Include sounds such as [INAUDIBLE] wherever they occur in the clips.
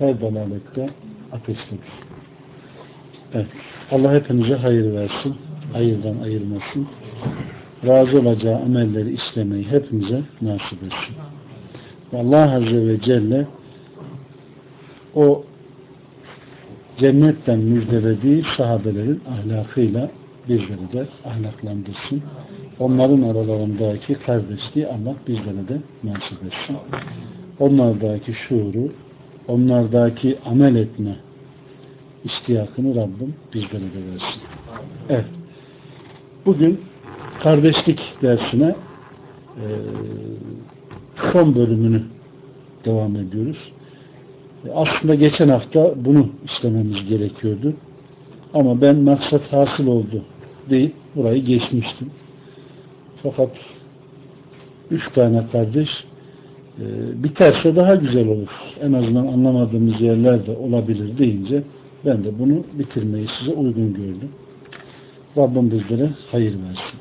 her dalalette ateştedir. Evet. Allah hepinize hayır versin. Hayırdan ayırmasın. Razı olacağı amelleri işlemeyi hepimize nasip etsin. Allah Azze ve Celle o cennetten müjdelediği sahabelerin ahlakıyla bizleri de ahlaklandırsın. Onların aralarındaki kardeşliği Allah bizlere de nasip etsin. Onlardaki şuuru, onlardaki amel etme iştiyakını Rabbim bizlere de versin. Evet. Bugün kardeşlik dersine e, son bölümünü devam ediyoruz. Aslında geçen hafta bunu işlememiz gerekiyordu. Ama ben maksat hasıl oldu deyip burayı geçmiştim. Fakat üç tane kardeş e, biterse daha güzel olur. En azından anlamadığımız yerler de olabilir deyince ben de bunu bitirmeyi size uygun gördüm. Rabbim bizlere hayır versin.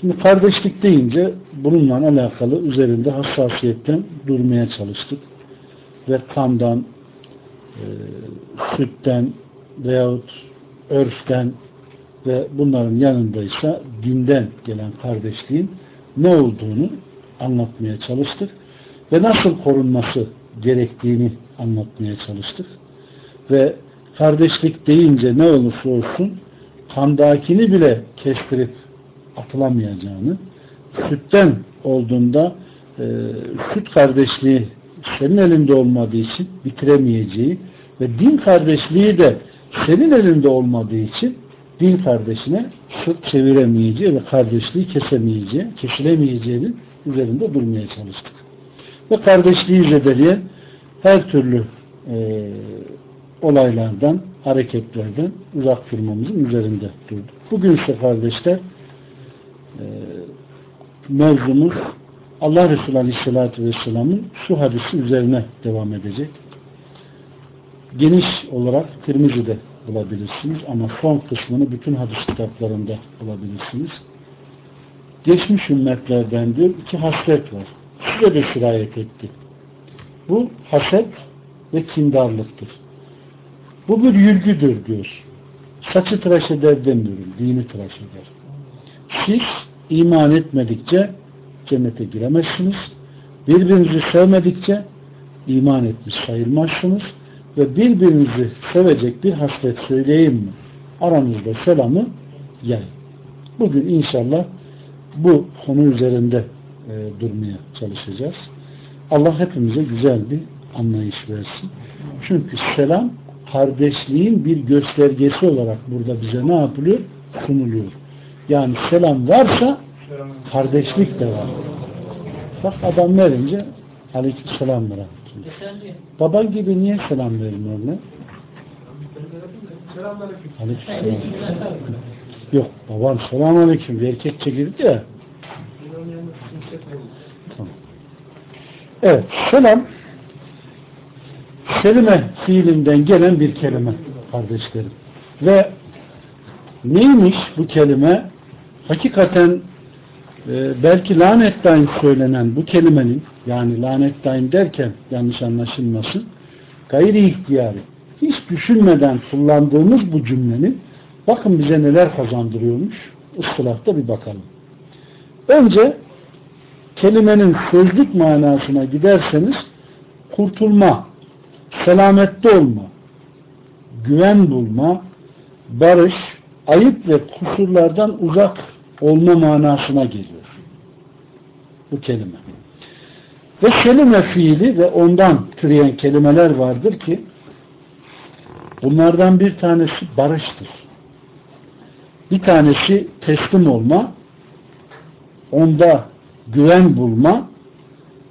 Şimdi kardeşlik deyince bununla alakalı üzerinde hassasiyetten durmaya çalıştık. Ve kandan, e, sütten veyahut örften ve bunların yanındaysa dinden gelen kardeşliğin ne olduğunu anlatmaya çalıştık ve nasıl korunması gerektiğini anlatmaya çalıştık ve kardeşlik deyince ne olursa olsun kandakini bile kestirip atılamayacağını sütten olduğunda e, süt kardeşliği senin elinde olmadığı için bitiremeyeceği ve din kardeşliği de senin elinde olmadığı için din kardeşine süt çeviremeyeceği ve kardeşliği kesemeyeceği, kesilemeyeceğinin üzerinde durmaya çalıştık. Ve kardeşliği zedeleyen her türlü e, olaylardan, hareketlerden uzak durmamızın üzerinde durduk. Bugün ise kardeşler e, mevzumuz Allah Resulü Aleyhisselatü Vesselam'ın şu hadisi üzerine devam edecek. Geniş olarak Tirmizi'de bulabilirsiniz ama son kısmını bütün hadis kitaplarında bulabilirsiniz. Geçmiş ümmetlerden diyor iki hasret var. Size de sirayet etti. Bu haset ve kindarlıktır. Bu bir yürgüdür diyor. Saçı tıraş eder demiyorum. Dini tıraş eder. Siz iman etmedikçe cennete giremezsiniz. Birbirinizi sevmedikçe iman etmiş sayılmazsınız ve birbirinizi sevecek bir hasret söyleyeyim mi? Aranızda selamı yayın. Bugün inşallah bu konu üzerinde e, durmaya çalışacağız. Allah hepimize güzel bir anlayış versin. Çünkü selam kardeşliğin bir göstergesi olarak burada bize ne yapılıyor? Sunuluyor. Yani selam varsa kardeşlik de var. Bak adam verince aleyküm selam verin. Baban gibi niye selam vermiyor ne? Aleyküm selam. Yok baban selam aleyküm erkekçe girdi ya. Evet selam kelime fiilinden gelen bir kelime kardeşlerim. Ve neymiş bu kelime? Hakikaten e, belki lanettayn söylenen bu kelimenin yani lanettayn derken yanlış anlaşılmasın gayri ihtiyari hiç düşünmeden kullandığımız bu cümlenin bakın bize neler kazandırıyormuş ıstılahta bir bakalım. Önce kelimenin sözlük manasına giderseniz kurtulma, selamette olma, güven bulma, barış, ayıp ve kusurlardan uzak olma manasına geliyor. Bu kelime. Ve kelime fiili ve ondan türeyen kelimeler vardır ki bunlardan bir tanesi barıştır. Bir tanesi teslim olma, onda güven bulma,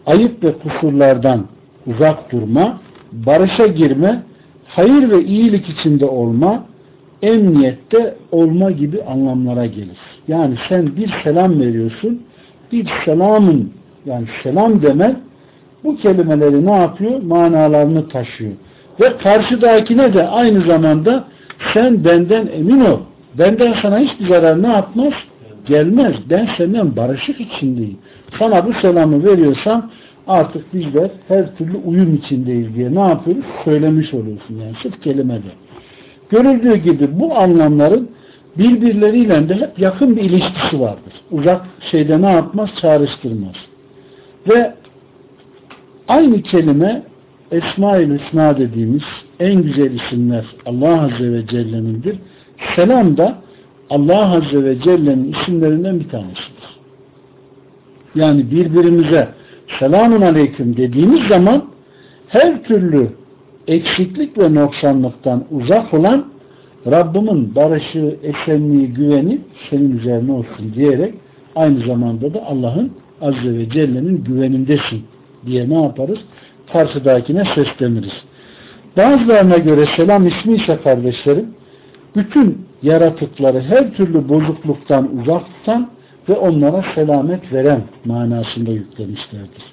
ayıp ve kusurlardan uzak durma, barışa girme, hayır ve iyilik içinde olma, emniyette olma gibi anlamlara gelir. Yani sen bir selam veriyorsun, bir selamın yani selam demen bu kelimeleri ne yapıyor? Manalarını taşıyor. Ve karşıdakine de aynı zamanda sen benden emin ol. Benden sana hiçbir zarar ne yapmaz? Gelmez. Ben senden barışık içindeyim. Sana bu selamı veriyorsam artık bizler her türlü uyum içindeyiz diye ne yapıyoruz? Söylemiş oluyorsun yani sırf kelimede. Görüldüğü gibi bu anlamların birbirleriyle de hep yakın bir ilişkisi vardır. Uzak şeyde ne yapmaz? Çağrıştırmaz. Ve aynı kelime Esma-ül Hüsna dediğimiz en güzel isimler Allah Azze ve Celle'nindir. Selam da Allah Azze ve Celle'nin isimlerinden bir tanesidir. Yani birbirimize selamun aleyküm dediğimiz zaman her türlü eksiklik ve noksanlıktan uzak olan Rabbimin barışı, esenliği, güveni senin üzerine olsun diyerek aynı zamanda da Allah'ın Azze ve Celle'nin güvenindesin diye ne yaparız? Karşıdakine sesleniriz. Bazılarına göre selam ismi ise kardeşlerim bütün yaratıkları her türlü bozukluktan uzak tutan ve onlara selamet veren manasında yüklemişlerdir.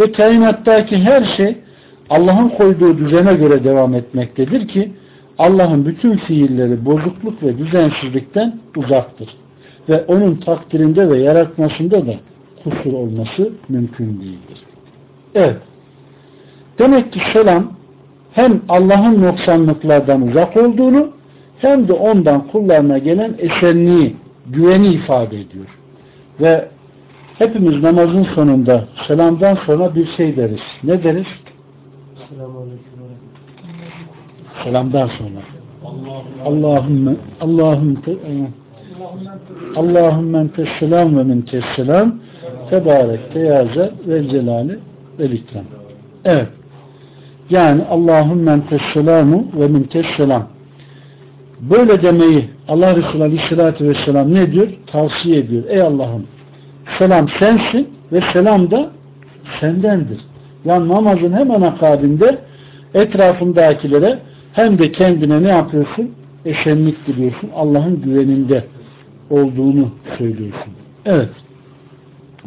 Ve kainattaki her şey Allah'ın koyduğu düzene göre devam etmektedir ki Allah'ın bütün fiilleri bozukluk ve düzensizlikten uzaktır. Ve onun takdirinde ve yaratmasında da kusur olması mümkün değildir. Evet. Demek ki selam hem Allah'ın noksanlıklardan uzak olduğunu hem de ondan kullarına gelen esenliği, güveni ifade ediyor. Ve hepimiz namazın sonunda selamdan sonra bir şey deriz. Ne deriz? Selamdan sonra. Allahümme Allahümme Allahümme entes selam ve mintes selam tebarek teyaze ve celali ve ikram. Evet. Yani Allahümme entes selamu ve mintes selam. Böyle demeyi Allah Resulü Aleyhisselatü Vesselam ne diyor? Tavsiye ediyor. Ey Allah'ım selam sensin ve selam da sendendir. Yani namazın hemen akabinde etrafındakilere hem de kendine ne yapıyorsun? Esenlik diliyorsun. Allah'ın güveninde olduğunu söylüyorsun. Evet.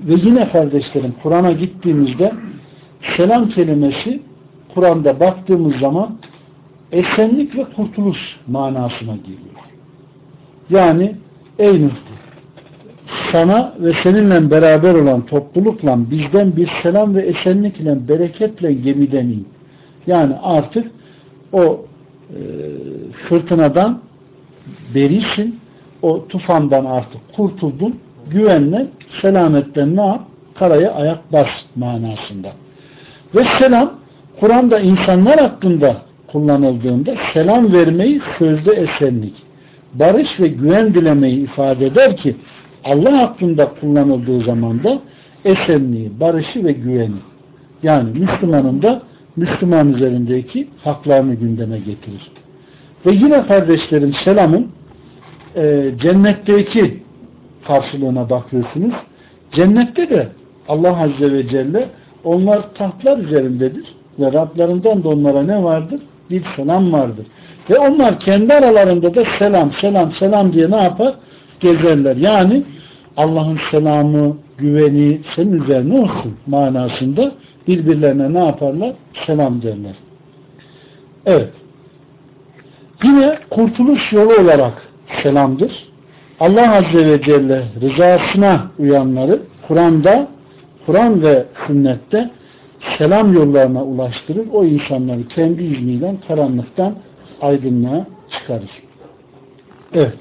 Ve yine kardeşlerim Kur'an'a gittiğimizde selam kelimesi Kur'an'da baktığımız zaman esenlik ve kurtuluş manasına geliyor. Yani ey Nuh sana ve seninle beraber olan toplulukla bizden bir selam ve esenlik ile bereketle gemiden in. Yani artık o e, fırtınadan berisin, o tufandan artık kurtuldun, güvenle, selametten ne yap? Karaya ayak bas manasında. Ve selam, Kur'an'da insanlar hakkında kullanıldığında selam vermeyi sözde esenlik, barış ve güven dilemeyi ifade eder ki Allah hakkında kullanıldığı zaman da esenliği, barışı ve güveni. Yani Müslümanın da Müslüman üzerindeki haklarını gündeme getirir. Ve yine kardeşlerim selamın e, cennetteki karşılığına bakıyorsunuz. Cennette de Allah Azze ve Celle onlar tahtlar üzerindedir ve Rablerinden de onlara ne vardır? Bir selam vardır. Ve onlar kendi aralarında da selam, selam, selam diye ne yapar? Gezerler. Yani Allah'ın selamı, güveni senin üzerine olsun manasında birbirlerine ne yaparlar? Selam derler. Evet. Yine kurtuluş yolu olarak selamdır. Allah Azze ve Celle rızasına uyanları Kur'an'da, Kur'an ve sünnette selam yollarına ulaştırır. O insanları kendi izniyle karanlıktan aydınlığa çıkarır. Evet.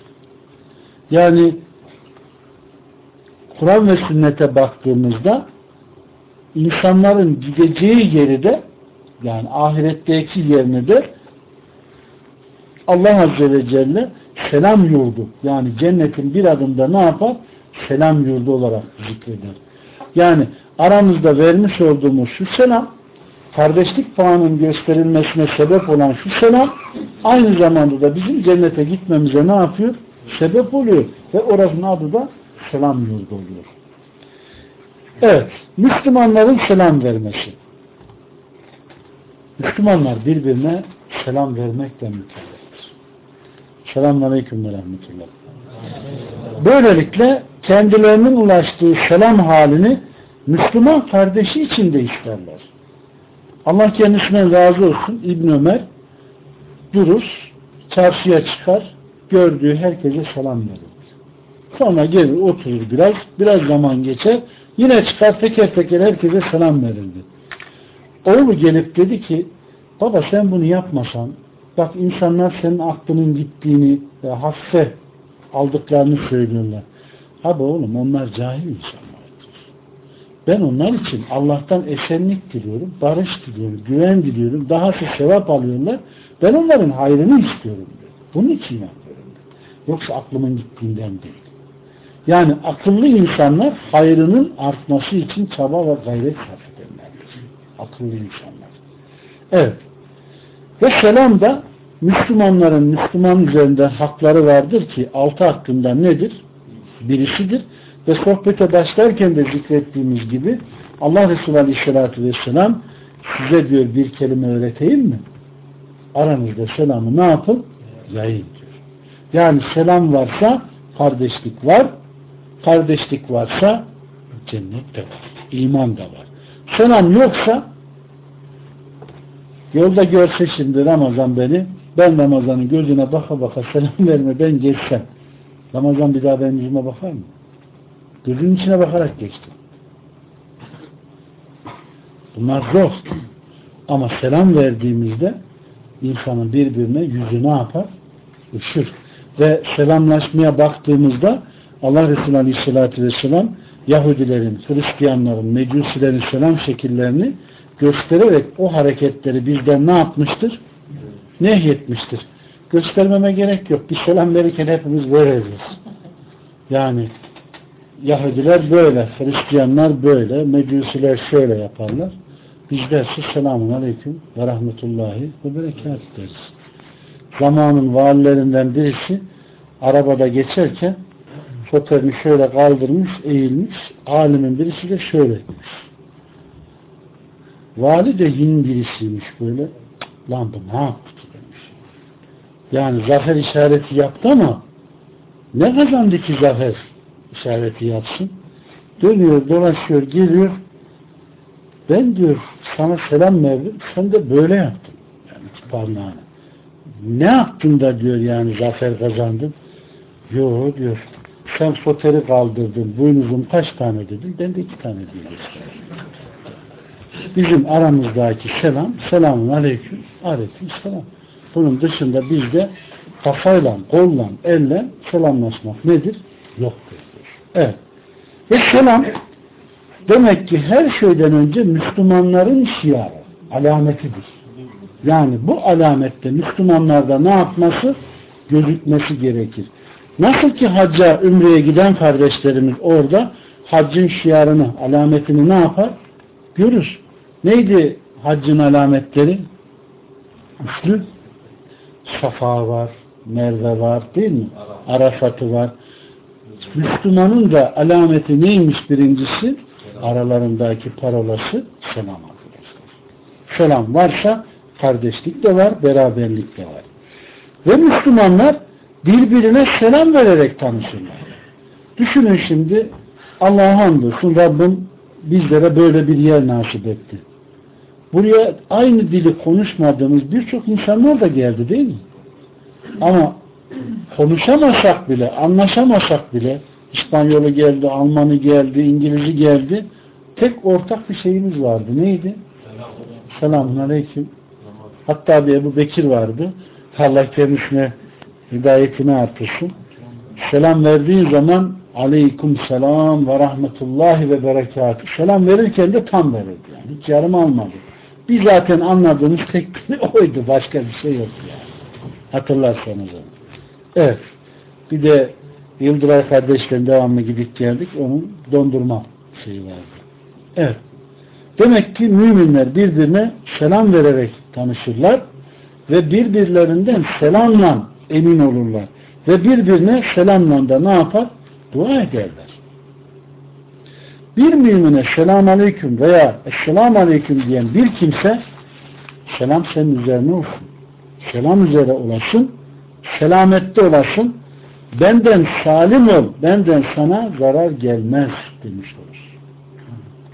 Yani Kur'an ve sünnete baktığımızda insanların gideceği yeri de yani ahiretteki yerini de Allah Azze ve Celle selam yurdu yani cennetin bir adımda ne yapar? Selam yurdu olarak zikreder. Yani aramızda vermiş olduğumuz şu selam kardeşlik puanının gösterilmesine sebep olan şu selam aynı zamanda da bizim cennete gitmemize ne yapıyor? Sebep oluyor. Ve orasının adı da selam yurdu oluyor. Evet. Müslümanların selam vermesi. Müslümanlar birbirine selam vermekle mükelleftir. Selamun Aleyküm ve Rahmetullah. Böylelikle kendilerinin ulaştığı selam halini Müslüman kardeşi için de isterler. Allah kendisinden razı olsun. İbn Ömer durur, çarşıya çıkar, gördüğü herkese selam verir. Sonra gelir oturur biraz, biraz zaman geçer, yine çıkar teker teker herkese selam verirdi. Oğlu gelip dedi ki, baba sen bunu yapmasan, bak insanlar senin aklının gittiğini ve hafife aldıklarını söylüyorlar. Abi oğlum onlar cahil insanlardır. Ben onlar için Allah'tan esenlik diliyorum, barış diliyorum, güven diliyorum, dahası sevap alıyorlar. Ben onların hayrını istiyorum. Diyor. Bunun için yapıyorum. Yoksa aklımın gittiğinden değil. Yani akıllı insanlar hayrının artması için çaba ve gayret sarf ederlerdir. Akıllı insanlar. Evet. Ve selam da Müslümanların Müslüman üzerinde hakları vardır ki altı hakkında nedir? Birisidir. Ve sohbete başlarken de zikrettiğimiz gibi Allah Resulü Aleyhisselatü Vesselam size diyor bir kelime öğreteyim mi? Aranızda selamı ne yapın? Yayın diyor. Yani selam varsa kardeşlik var. Kardeşlik varsa cennet de var. iman da var. Selam yoksa yolda görse şimdi Ramazan beni ben Ramazan'ın gözüne baka baka selam [LAUGHS] verme ben geçsem. Ramazan bir daha benim yüzüme bakar mı? Gözünün içine bakarak geçtim. Bunlar zor. Ama selam verdiğimizde insanın birbirine yüzü ne yapar? Işır. Ve selamlaşmaya baktığımızda Allah Resulü Aleyhisselatü Vesselam Yahudilerin, Hristiyanların, Mecusilerin selam şekillerini göstererek o hareketleri bizden ne yapmıştır? Nehyetmiştir. Göstermeme gerek yok. Bir selam verirken hepimiz veririz. Yani Yahudiler böyle, Hristiyanlar böyle, Mecusiler şöyle yaparlar. Biz dersiz selamun aleyküm ve rahmetullahi ve berekat deriz. Zamanın valilerinden birisi arabada geçerken fotoğrafını şöyle kaldırmış, eğilmiş. Alimin birisi de şöyle etmiş. Vali de yin birisiymiş böyle. Lan bu ne yaptı demiş. Yani zafer işareti yaptı ama ne kazandı ki zafer işareti yapsın? Dönüyor, dolaşıyor, geliyor. Ben diyor sana selam verdim, sen de böyle yaptın. Yani parmağını. Ne yaptın da diyor yani zafer kazandın? Yok diyor. Sen foteri kaldırdın, boynuzum kaç tane dedin? Ben de iki tane diye Bizim aramızdaki selam, selamun aleyküm, aleyküm selam. Bunun dışında bizde kafayla, kolla, elle selamlaşmak nedir? Yoktur. Evet. Ve demek ki her şeyden önce Müslümanların şiarı, alametidir. Yani bu alamette Müslümanlarda ne yapması? Gözükmesi gerekir. Nasıl ki hacca, ümreye giden kardeşlerimiz orada haccın şiarını, alametini ne yapar? Görür. Neydi haccın alametleri? Üçlü. Safa var, Merve var değil mi? Arafat'ı var. Müslümanın da alameti neymiş birincisi? Aralarındaki parolası selam arkadaşlar. Selam varsa kardeşlik de var, beraberlik de var. Ve Müslümanlar birbirine selam vererek tanışırlar. Düşünün şimdi Allah'a hamdolsun Rabbim bizlere böyle bir yer nasip etti. Buraya aynı dili konuşmadığımız birçok insanlar da geldi değil mi? Ama konuşamasak bile, anlaşamasak bile İspanyolu geldi, Almanı geldi, İngiliz'i geldi. Tek ortak bir şeyimiz vardı. Neydi? Selamun Aleyküm. Hatta bir Ebu Bekir vardı. Allah kendisine hidayetini artırsın. Selam verdiği zaman Aleyküm selam ve rahmetullahi ve berekatü. Selam verirken de tam verirdi. Yani. Hiç yarım almadı. Biz zaten anladığımız tek bir [LAUGHS] oydu. Başka bir şey yok yani. Hatırlarsanız onu. Evet. Bir de Yıldıray kardeşlerin devamlı gidip geldik. Onun dondurma şeyi vardı. Evet. Demek ki müminler birbirine selam vererek tanışırlar ve birbirlerinden selamla emin olurlar. Ve birbirine selamla da ne yapar? Dua ederler. Bir mümine selam aleyküm veya esselamu aleyküm diyen bir kimse Selam senin üzerine olsun. Selam üzere olasın. Selamette olasın. Benden salim ol. Benden sana zarar gelmez demiş olur.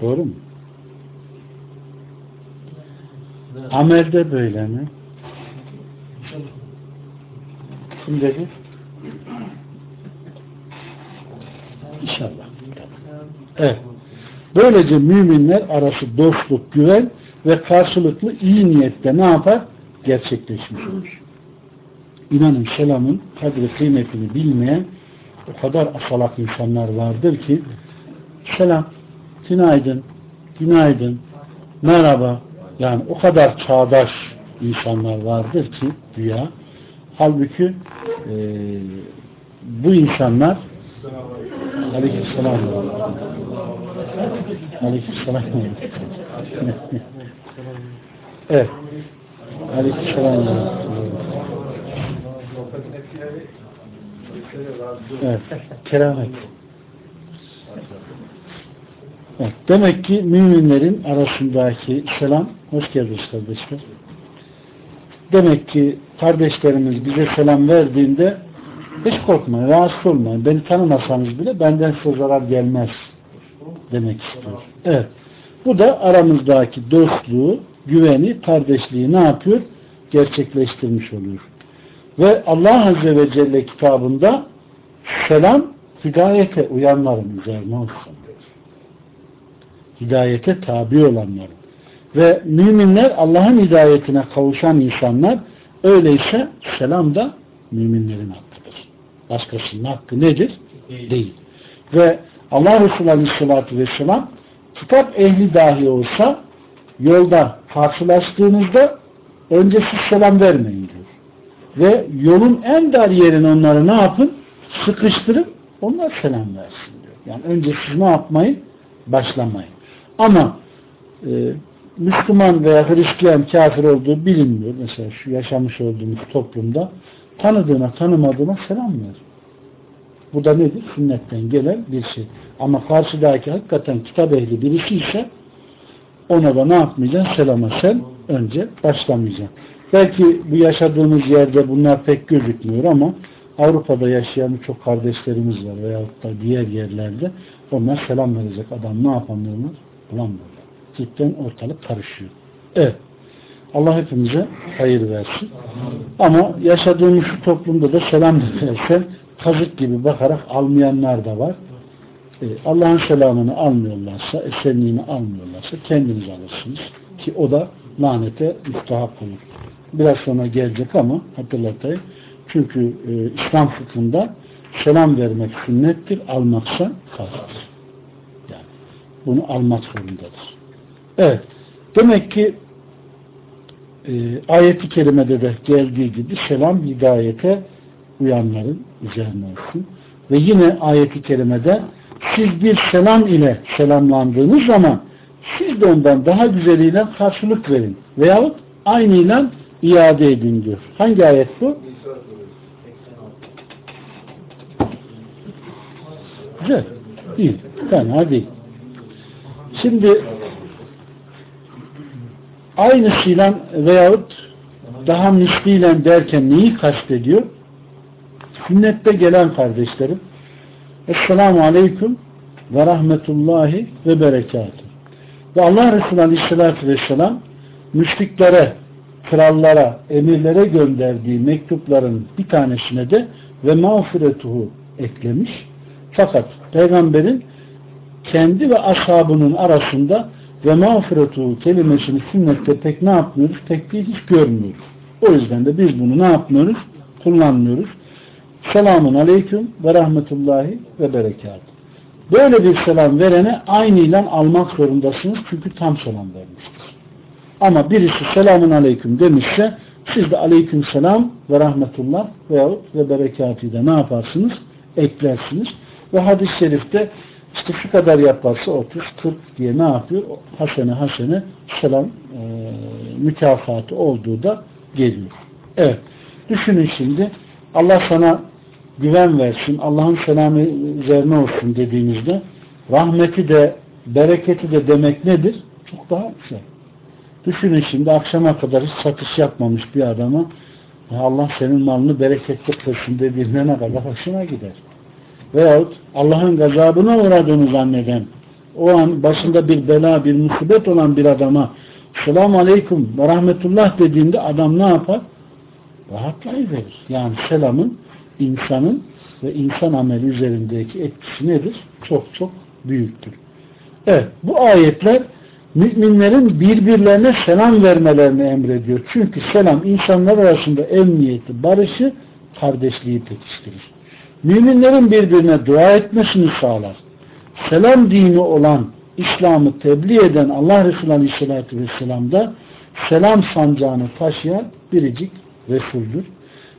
Doğru mu? Amelde böyle mi? Kim dedi? İnşallah. Evet. Böylece müminler arası dostluk, güven ve karşılıklı iyi niyette ne yapar? Gerçekleşmiş olur. İnanın selamın kadri kıymetini bilmeyen o kadar asalak insanlar vardır ki selam, günaydın, günaydın, merhaba yani o kadar çağdaş insanlar vardır ki dünya halbuki e, bu insanlar aleykümselam. Aleykümselam. [LAUGHS] Evet. Aleykümselam evet keramet evet, demek ki müminlerin arasındaki selam hoş geldiniz kardeşler demek ki kardeşlerimiz bize selam verdiğinde hiç korkmayın, rahatsız olmayın. Beni tanımasanız bile benden size zarar gelmez demek istiyor. Evet. Bu da aramızdaki dostluğu, güveni, kardeşliği ne yapıyor? Gerçekleştirmiş oluyor. Ve Allah Azze ve Celle kitabında selam hidayete uyanların üzerine olsun. Hidayete tabi olanların. Ve müminler Allah'ın hidayetine kavuşan insanlar öyleyse selam da müminlerin hakkıdır. Başkasının hakkı nedir? Değil. Değil. Ve Allah Resulü Aleyhisselatü Vesselam kitap ehli dahi olsa yolda karşılaştığınızda önce siz selam vermeyin diyor. Ve yolun en dar yerini onları ne yapın? Sıkıştırıp onlar selam versin diyor. Yani önce siz ne yapmayın? Başlamayın. Ama e, Müslüman veya Hristiyan kafir olduğu bilinmiyor. Mesela şu yaşamış olduğumuz toplumda tanıdığına tanımadığına selam ver. Bu da nedir? Sünnetten gelen bir şey. Ama karşıdaki hakikaten kitap ehli birisi ise ona da ne yapmayacaksın? Selama sen önce başlamayacaksın. Belki bu yaşadığımız yerde bunlar pek gözükmüyor ama Avrupa'da yaşayan çok kardeşlerimiz var veyahut da diğer yerlerde onlar selam verecek adam ne yapamıyorlar? Bulamıyorlar cidden ortalık karışıyor. Evet. Allah hepimize hayır versin. Ama yaşadığımız şu toplumda da selam versen kazık gibi bakarak almayanlar da var. Ee, Allah'ın selamını almıyorlarsa, esenliğini almıyorlarsa kendiniz alırsınız. Ki o da lanete müstahak olur. Biraz sonra gelecek ama hatırlatayım. Çünkü e, İslam fıkhında selam vermek sünnettir, almaksa farzdır. Yani bunu almak zorundadır. Evet. Demek ki e, ayeti kerimede de geldiği gibi selam hidayete uyanların üzerine olsun. Ve yine ayeti kerimede siz bir selam ile selamlandığınız zaman siz de ondan daha güzeliyle karşılık verin. Veyahut aynıyla iade edin diyor. Hangi ayet bu? Güzel. İyi. Fena değil. Şimdi aynısıyla veyahut daha misliyle derken neyi kastediyor? Sünnette gelen kardeşlerim Esselamu Aleyküm ve Rahmetullahi ve Berekatü. Ve Allah Resulü Aleyhisselatü Vesselam müşriklere, krallara, emirlere gönderdiği mektupların bir tanesine de ve mağfiretuhu eklemiş. Fakat peygamberin kendi ve ashabının arasında ve mağfiretu kelimesini sünnette pek ne yapmıyoruz? Pek değil hiç görmüyoruz. O yüzden de biz bunu ne yapmıyoruz? Kullanmıyoruz. Selamun aleyküm ve rahmetullahi ve berekat. Böyle bir selam verene aynıyla almak zorundasınız. Çünkü tam selam vermiştir. Ama birisi selamun aleyküm demişse siz de aleyküm selam ve rahmetullah veyahut ve berekatı da ne yaparsınız? Eklersiniz. Ve hadis-i şerifte işte şu kadar yaparsa 30, 40 diye ne yapıyor? Hasene hasene selam e, mükafatı olduğu da geliyor. Evet. Düşünün şimdi Allah sana güven versin, Allah'ın selamı üzerine olsun dediğimizde rahmeti de bereketi de demek nedir? Çok daha güzel. Düşünün şimdi akşama kadar hiç satış yapmamış bir adama Allah senin malını bereketli kılsın dediğinde ne kadar hoşuna gider. Veyahut Allah'ın gazabına uğradığını zanneden o an başında bir bela, bir musibet olan bir adama selamu aleyküm ve rahmetullah dediğinde adam ne yapar? Rahatlayıverir. Yani selamın insanın ve insan ameli üzerindeki etkisi nedir? Çok çok büyüktür. Evet, bu ayetler müminlerin birbirlerine selam vermelerini emrediyor. Çünkü selam insanlar arasında emniyeti, barışı, kardeşliği pekiştirir. Müminlerin birbirine dua etmesini sağlar. Selam dini olan İslam'ı tebliğ eden Allah Resulü Aleyhisselatü Vesselam da selam sancağını taşıyan biricik Resul'dür.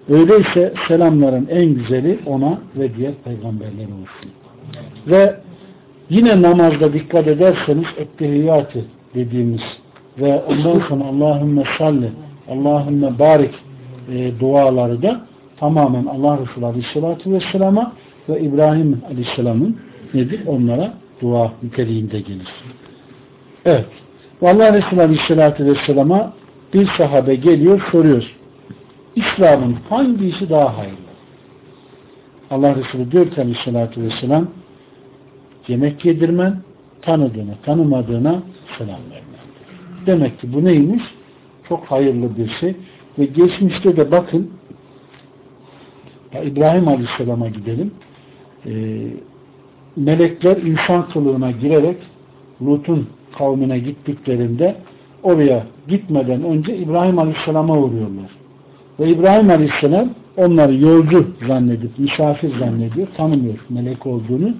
Öyleyse selamların en güzeli ona ve diğer peygamberlere olsun. Ve yine namazda dikkat ederseniz ettehiyyatı dediğimiz ve ondan sonra Allahümme salli Allahümme barik e, duaları da tamamen Allah Resulü Aleyhisselatü Vesselam'a ve İbrahim Aleyhisselam'ın nedir? Onlara dua niteliğinde gelir. Evet. Allah Resulü Aleyhisselatü Vesselam'a bir sahabe geliyor soruyor. İslam'ın hangi işi daha hayırlı? Allah Resulü diyor ki Aleyhisselatü Vesselam yemek yedirmen, tanıdığına, tanımadığına selam vermen. Demek ki bu neymiş? Çok hayırlı bir şey. Ve geçmişte de bakın İbrahim Aleyhisselam'a gidelim. Ee, melekler insan kılığına girerek Lut'un kavmine gittiklerinde oraya gitmeden önce İbrahim Aleyhisselam'a uğruyorlar. Ve İbrahim Aleyhisselam onları yolcu zannedip, misafir zannediyor, tanımıyor melek olduğunu.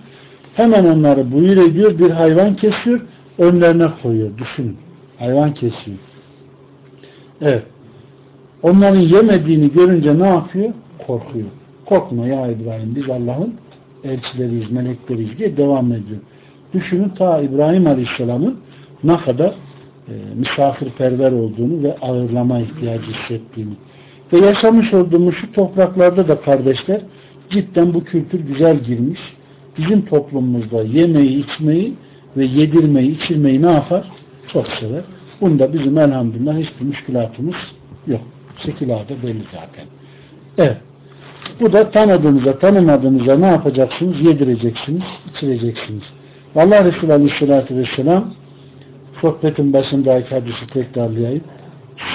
Hemen onları buyur ediyor, bir hayvan kesiyor, önlerine koyuyor. Düşünün. Hayvan kesiyor. Evet. Onların yemediğini görünce ne yapıyor? Korkuyor. Korkma ya İbrahim, biz Allah'ın elçileriyiz, melekleriyiz diye devam ediyor. Düşünün ta İbrahim Aleyhisselam'ın ne kadar e, misafirperver olduğunu ve ağırlama ihtiyacı hissettiğini. Ve yaşamış olduğumuz şu topraklarda da kardeşler cidden bu kültür güzel girmiş. Bizim toplumumuzda yemeği, içmeyi ve yedirmeyi, içirmeyi ne yapar? Çok sever. Bunda bizim elhamdülillah hiçbir müşkülatımız yok. Şekilada belli zaten. Evet. Bu da tanıdığınıza, tanımadığınıza ne yapacaksınız? Yedireceksiniz, içireceksiniz. Allah Resulü Aleyhisselatü Vesselam sohbetin başındaki hadisi tekrarlayayım.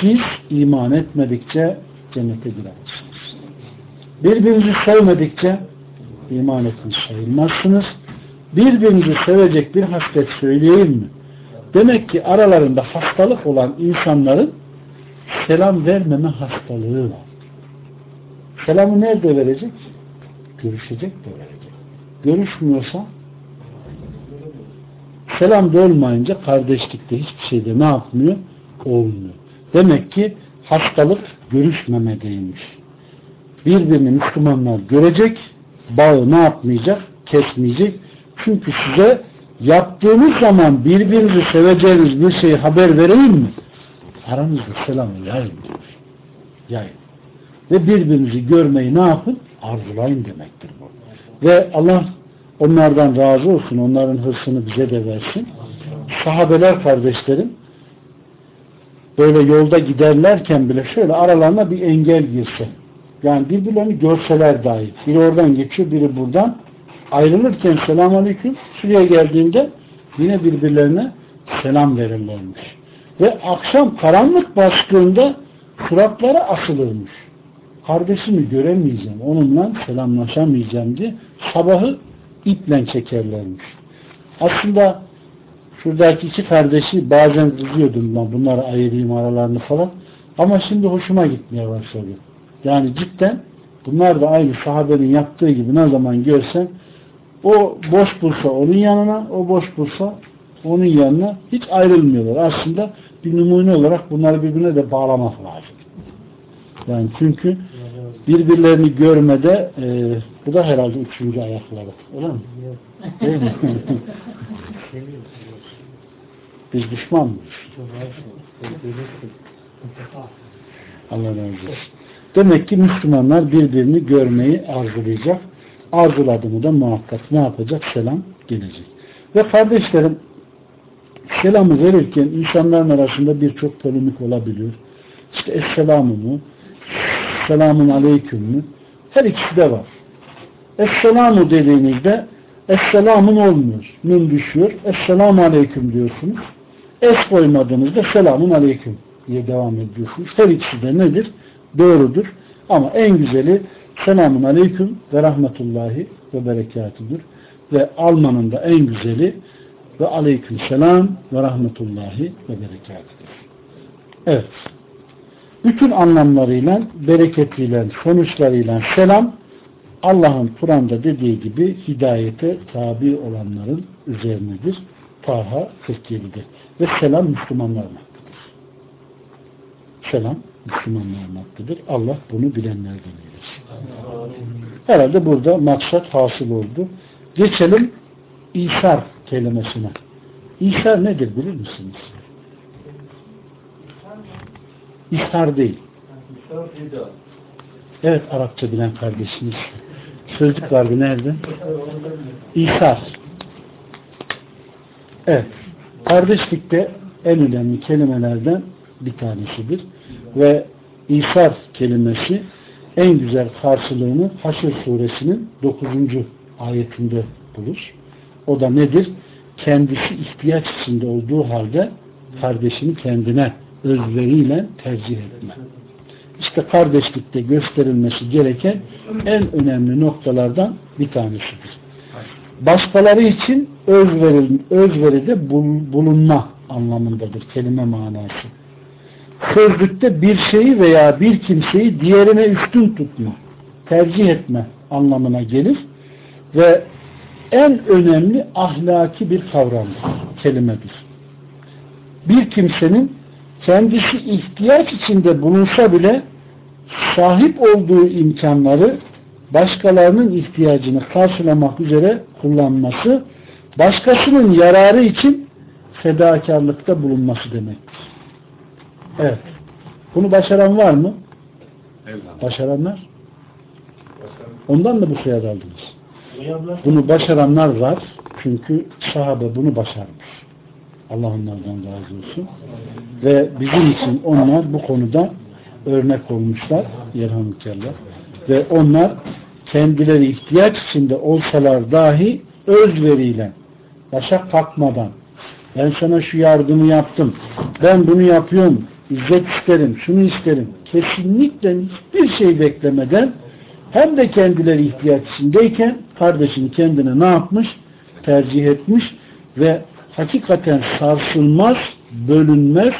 Siz iman etmedikçe cennete giremezsiniz. Birbirinizi sevmedikçe iman etmiş sayılmazsınız. Birbirinizi sevecek bir hasret söyleyeyim mi? Demek ki aralarında hastalık olan insanların selam vermeme hastalığı var. Selamı nerede verecek? Görüşecek de verecek. Görüşmüyorsa selam da olmayınca kardeşlikte hiçbir şeyde ne yapmıyor? Olmuyor. Demek ki hastalık görüşmemedeymiş. Birbirini Müslümanlar görecek, bağı ne yapmayacak? Kesmeyecek. Çünkü size yaptığınız zaman birbirinizi seveceğiniz bir şeyi haber vereyim mi? Aranızda selamı yayın. Yayın. Ve birbirinizi görmeyi ne yapın? Arzulayın demektir bu. Ve Allah onlardan razı olsun. Onların hırsını bize de versin. Sahabeler kardeşlerim böyle yolda giderlerken bile şöyle aralarına bir engel girse. Yani birbirlerini görseler dahi. Biri oradan geçiyor, biri buradan. Ayrılırken selamun aleyküm. Şuraya geldiğinde yine birbirlerine selam verirlermiş. Ve akşam karanlık bastığında suratları asılırmış. Kardeşimi göremeyeceğim, onunla selamlaşamayacağım diye sabahı iple çekerlermiş. Aslında şuradaki iki kardeşi bazen kızıyordum ben bunları ayırayım aralarını falan. Ama şimdi hoşuma gitmeye başladı. Yani cidden bunlar da aynı sahabenin yaptığı gibi ne zaman görsen o boş bulsa onun yanına, o boş bulsa onun yanına hiç ayrılmıyorlar. Aslında bir numune olarak bunları birbirine de bağlamak lazım. Yani çünkü birbirlerini görmede e, bu da herhalde üçüncü ayakları. Öyle mi? Değil mi? [LAUGHS] Biz düşman mıyız? Allah razı olsun. Demek ki Müslümanlar birbirini görmeyi arzulayacak. Arzuladığını da muhakkak ne yapacak? Selam gelecek. Ve kardeşlerim selamı verirken insanların arasında birçok polemik olabiliyor. İşte Esselamu mu? Selamun Aleyküm mü? Her ikisi de var. Esselamu dediğinizde Esselamun olmuyor. Nun düşüyor. Esselamu Aleyküm diyorsunuz. Es koymadığınızda Selamun Aleyküm diye devam ediyorsunuz. Her ikisi de nedir? Doğrudur. Ama en güzeli Selamun Aleyküm ve Rahmetullahi ve Berekatıdır. Ve Alman'ın da en güzeli ve Aleyküm Selam ve Rahmetullahi ve Berekatıdır. Evet. Bütün anlamlarıyla, bereketiyle, sonuçlarıyla selam Allah'ın Kur'an'da dediği gibi hidayete tabi olanların üzerinedir. Taha 47'de. Ve selam Müslümanlar hakkıdır. Selam Müslümanlar hakkıdır. Allah bunu bilenlerden eylesin. Herhalde burada maksat hasıl oldu. Geçelim İsar kelimesine. İsar nedir bilir misiniz? İshar değil. Evet Arapça bilen kardeşiniz. Sözlük vardı nerede? İsar. Evet. Kardeşlikte en önemli kelimelerden bir tanesidir. Ve İsar kelimesi en güzel karşılığını Haşr suresinin 9. ayetinde bulur. O da nedir? Kendisi ihtiyaç içinde olduğu halde kardeşini kendine özveriyle tercih etme. İşte kardeşlikte gösterilmesi gereken en önemli noktalardan bir tanesidir. Başkaları için özveri, özveride bulunma anlamındadır kelime manası. Sözlükte bir şeyi veya bir kimseyi diğerine üstün tutma, tercih etme anlamına gelir ve en önemli ahlaki bir kavramdır, kelimedir. Bir kimsenin kendisi ihtiyaç içinde bulunsa bile sahip olduğu imkanları başkalarının ihtiyacını karşılamak üzere kullanması, başkasının yararı için fedakarlıkta bulunması demektir. Evet. Bunu başaran var mı? Başaranlar? Ondan da bu soyadı aldınız. Bunu başaranlar var. Çünkü sahabe bunu başarmış. Allah onlardan razı olsun. Ve bizim için onlar bu konuda örnek olmuşlar. Yerhamdülillah. Ve onlar kendileri ihtiyaç içinde olsalar dahi özveriyle başa kalkmadan ben sana şu yardımı yaptım. Ben bunu yapıyorum. İzzet isterim. Şunu isterim. Kesinlikle hiçbir şey beklemeden hem de kendileri ihtiyaç içindeyken kardeşini kendine ne yapmış? Tercih etmiş ve hakikaten sarsılmaz, bölünmez.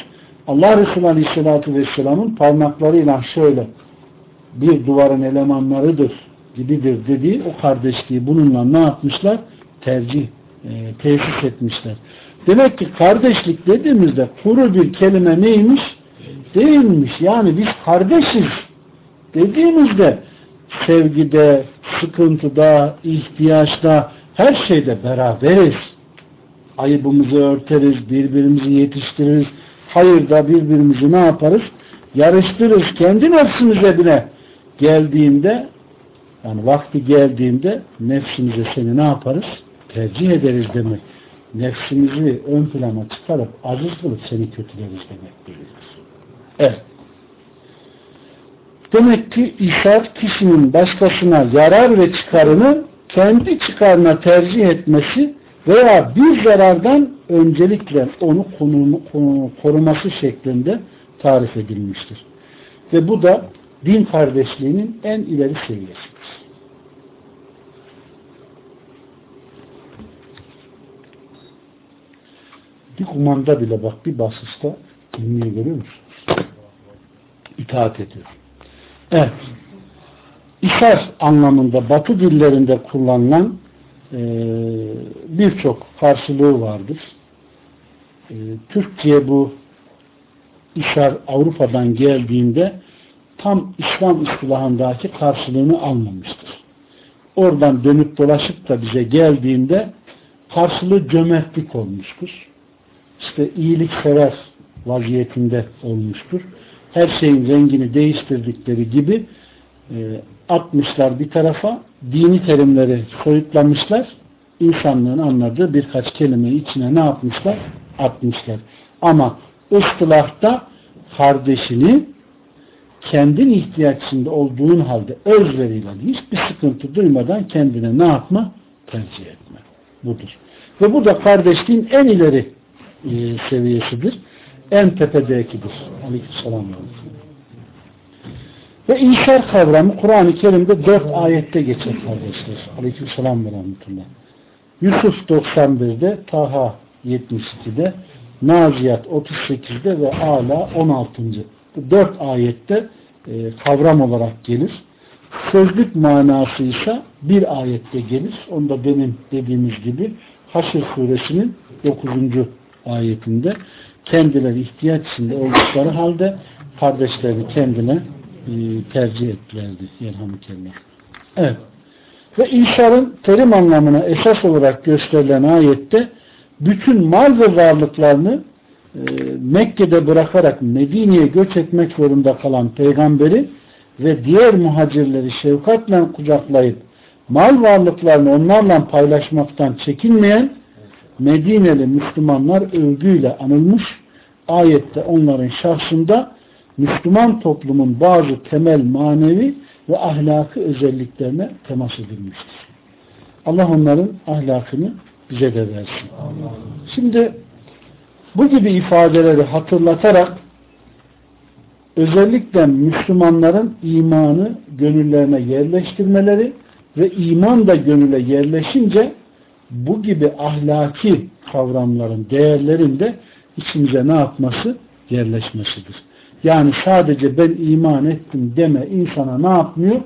Allah Resulü Aleyhisselatü Vesselam'ın parmaklarıyla şöyle bir duvarın elemanlarıdır gibidir dediği o kardeşliği bununla ne yapmışlar? Tercih, e, tesis etmişler. Demek ki kardeşlik dediğimizde kuru bir kelime neymiş? Değilmiş. Yani biz kardeşiz dediğimizde sevgide, sıkıntıda, ihtiyaçta her şeyde beraberiz. Ayıbımızı örteriz, birbirimizi yetiştiririz. Hayırda birbirimizi ne yaparız? Yarıştırırız. Kendi nefsimize bile geldiğinde yani vakti geldiğinde nefsimize seni ne yaparız? Tercih ederiz demek. Nefsimizi ön plana çıkarıp aziz kılıp seni kötüleriz demek değildir. Evet. Demek ki İsar kişinin başkasına yarar ve çıkarını kendi çıkarına tercih etmesi veya bir zarardan öncelikle onu koruması şeklinde tarif edilmiştir. Ve bu da din kardeşliğinin en ileri seviyesidir. Bir kumanda bile bak bir basışta ilmiyi görüyor musunuz? İtaat ediyor. Evet. İsar anlamında batı dillerinde kullanılan e, birçok karşılığı vardır. E, Türkçe'ye bu İsar Avrupa'dan geldiğinde tam İslam istilahındaki karşılığını almamıştır. Oradan dönüp dolaşıp da bize geldiğinde karşılığı cömertlik olmuştur. İşte iyilik sever vaziyetinde olmuştur. Her şeyin rengini değiştirdikleri gibi e, atmışlar bir tarafa, dini terimleri soyutlamışlar, insanlığın anladığı birkaç kelimeyi içine ne yapmışlar? atmışlar. Ama ıstılahta kardeşini kendin ihtiyaçında olduğun halde özveriyle hiçbir sıkıntı duymadan kendine ne yapma? Tercih etme. Budur. Ve bu da kardeşliğin en ileri seviyesidir. En tepedekidir. Aleykümselam. Ve İsar kavramı Kur'an-ı Kerim'de dört ayette geçer kardeşler. Aleykümselam ve rahmetullah. Yusuf 91'de, Taha 72'de, Naziyat 38'de ve Ala 16. Dört ayette e, kavram olarak gelir. Sözlük manası ise bir ayette gelir. Onda benim dediğimiz gibi Haşr suresinin 9. ayetinde kendileri ihtiyaç içinde oldukları halde kardeşlerini kendine e, tercih ettilerdi. Yerhamdülillah. Evet. Ve İsa'nın terim anlamına esas olarak gösterilen ayette bütün mal ve varlıklarını e, Mekke'de bırakarak Medine'ye göç etmek zorunda kalan peygamberi ve diğer muhacirleri şefkatle kucaklayıp mal varlıklarını onlarla paylaşmaktan çekinmeyen Medineli Müslümanlar övgüyle anılmış ayette onların şahsında Müslüman toplumun bazı temel manevi ve ahlaki özelliklerine temas edilmiştir. Allah onların ahlakını bize de versin. Şimdi bu gibi ifadeleri hatırlatarak özellikle Müslümanların imanı gönüllerine yerleştirmeleri ve iman da gönüle yerleşince bu gibi ahlaki kavramların, değerlerin de içimize ne yapması? Yerleşmesidir. Yani sadece ben iman ettim deme insana ne yapmıyor?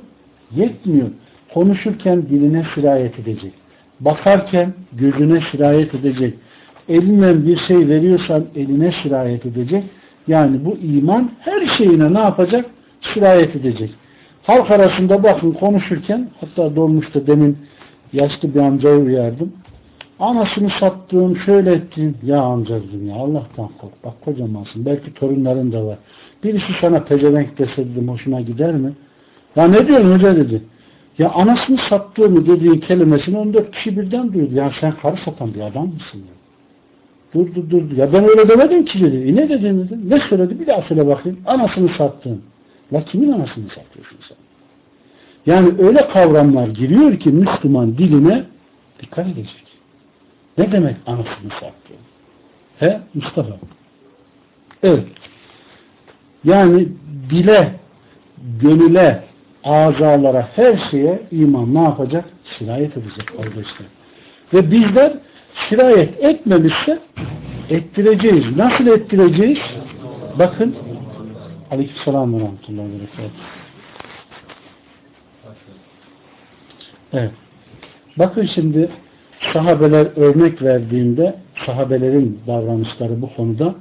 Yetmiyor. Konuşurken diline sirayet edecek. Bakarken gözüne sirayet edecek. Elinden bir şey veriyorsan eline sirayet edecek. Yani bu iman her şeyine ne yapacak? Sirayet edecek. Halk arasında bakın konuşurken hatta dolmuşta demin yaşlı bir amcayı uyardım. Anasını sattığım, şöyle ettiğim. Ya amcacığım ya Allah'tan kork. Bak kocamansın. Belki torunların da var. Birisi sana pezevenk dese dedim hoşuna gider mi? Ya ne diyorsun hoca dedi. Ya anasını sattığımı dediğin kelimesini 14 kişi birden duydu. Ya sen karı satan bir adam mısın? Ya? Dur dur dur. Ya ben öyle demedim ki dedi. E ne dedin dedi. Ne söyledi? Bir daha söyle bakayım. Anasını sattın. La kimin anasını satıyorsun sen? Yani öyle kavramlar giriyor ki Müslüman diline dikkat edecek. Ne demek anasını sattı? He Mustafa? Evet. Yani dile, gönüle, azalara, her şeye iman ne yapacak? Sirayet edecek kardeşler. Ve bizler sirayet etmemişse ettireceğiz. Nasıl ettireceğiz? Bakın Aleykümselam ve Rahmetullahi ve Evet. Bakın şimdi sahabeler örnek verdiğinde sahabelerin davranışları bu konuda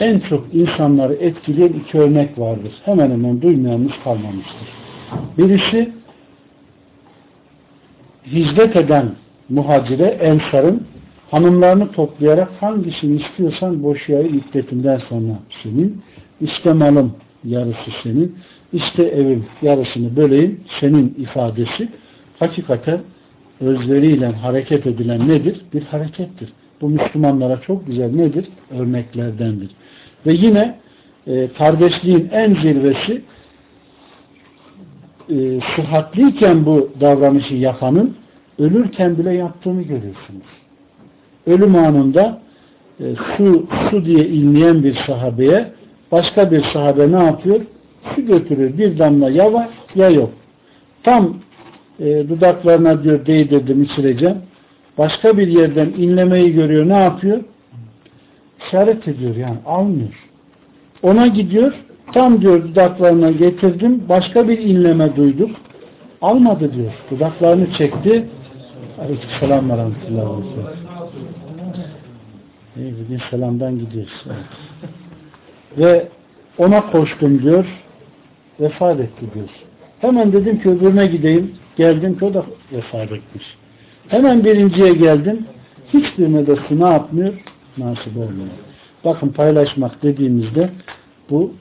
en çok insanları etkileyen iki örnek vardır. Hemen hemen duymayanımız kalmamıştır. Birisi hicret eden muhacire ensarın hanımlarını toplayarak hangisini istiyorsan boşayı iddetinden sonra senin, işte malım yarısı senin, işte evim yarısını böleyim senin ifadesi hakikaten özveriyle hareket edilen nedir? Bir harekettir. Bu Müslümanlara çok güzel nedir? Örneklerdendir. Ve yine e, kardeşliğin en zirvesi e, sıhhatliyken bu davranışı yapanın ölürken bile yaptığını görüyorsunuz. Ölüm anında e, su, su diye inleyen bir sahabeye başka bir sahabe ne yapıyor? Su götürüyor. Bir damla ya var ya yok. Tam e, dudaklarına diyor değdirdim içireceğim. Başka bir yerden inlemeyi görüyor. Ne yapıyor? İşaret ediyor yani. Almıyor. Ona gidiyor. Tam diyor dudaklarına getirdim. Başka bir inleme duyduk. Almadı diyor. Dudaklarını çekti. Aleykümselam ve rahmetullahi İyi bugün selamdan gidiyoruz. Evet. Ve ona koştum diyor. Vefat etti diyor. Hemen dedim ki öbürüne gideyim. Geldim ki o da vefat etmiş. Hemen birinciye geldim. Hiçbirine de su ne yapmıyor? Nasip olmuyor. Bakın paylaşmak dediğimizde bu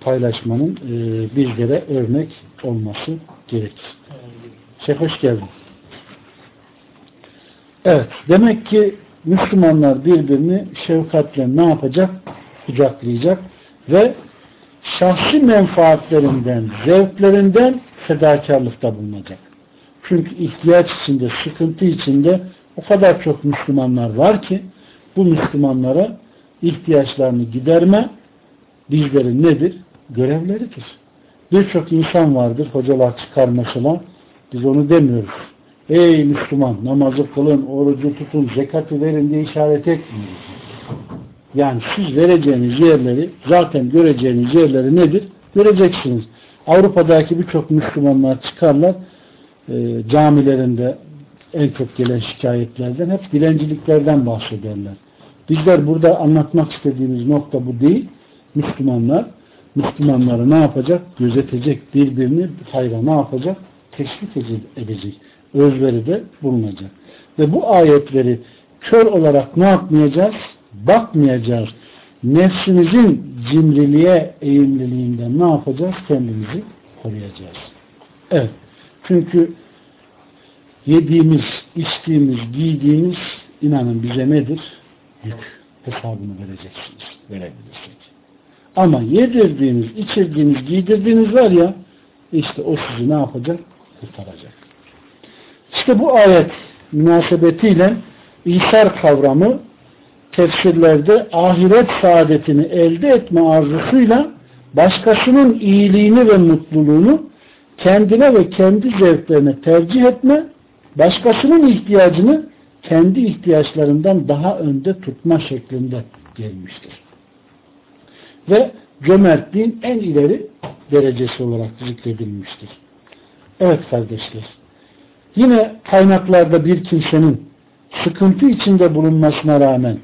paylaşmanın e, bizlere örnek olması gerekir. Şeyh hoş geldin. Evet. Demek ki Müslümanlar birbirini şefkatle ne yapacak? Kucaklayacak ve şahsi menfaatlerinden, zevklerinden fedakarlıkta bulunacak. Çünkü ihtiyaç içinde, sıkıntı içinde o kadar çok Müslümanlar var ki bu Müslümanlara ihtiyaçlarını giderme bizlerin nedir? Görevleridir. Birçok insan vardır, hocalar çıkar mesela, biz onu demiyoruz. Ey Müslüman namazı kılın, orucu tutun, zekatı verin diye işaret etmiyoruz. Yani siz vereceğiniz yerleri, zaten göreceğiniz yerleri nedir? Göreceksiniz. Avrupa'daki birçok Müslümanlar çıkarlar, e, camilerinde en çok gelen şikayetlerden hep dilenciliklerden bahsederler. Bizler burada anlatmak istediğimiz nokta bu değil. Müslümanlar Müslümanları ne yapacak? Gözetecek, birbirini hayra ne yapacak? Teşvik edecek. Özveri de bulunacak. Ve bu ayetleri kör olarak ne yapmayacağız? Bakmayacağız. Nefsimizin cimriliğe, eğimliliğinden ne yapacağız? Kendimizi koruyacağız. Evet. Çünkü yediğimiz, içtiğimiz, giydiğimiz inanın bize nedir? Yük. Hesabını vereceksiniz. Verebilirsek. Ama yedirdiğiniz, içirdiğiniz, giydirdiğiniz var ya işte o sizi ne yapacak? Kurtaracak. İşte bu ayet münasebetiyle İsar kavramı tefsirlerde ahiret saadetini elde etme arzusuyla başkasının iyiliğini ve mutluluğunu kendine ve kendi zevklerine tercih etme, başkasının ihtiyacını kendi ihtiyaçlarından daha önde tutma şeklinde gelmiştir. Ve cömertliğin en ileri derecesi olarak zikredilmiştir. Evet kardeşler. Yine kaynaklarda bir kimsenin sıkıntı içinde bulunmasına rağmen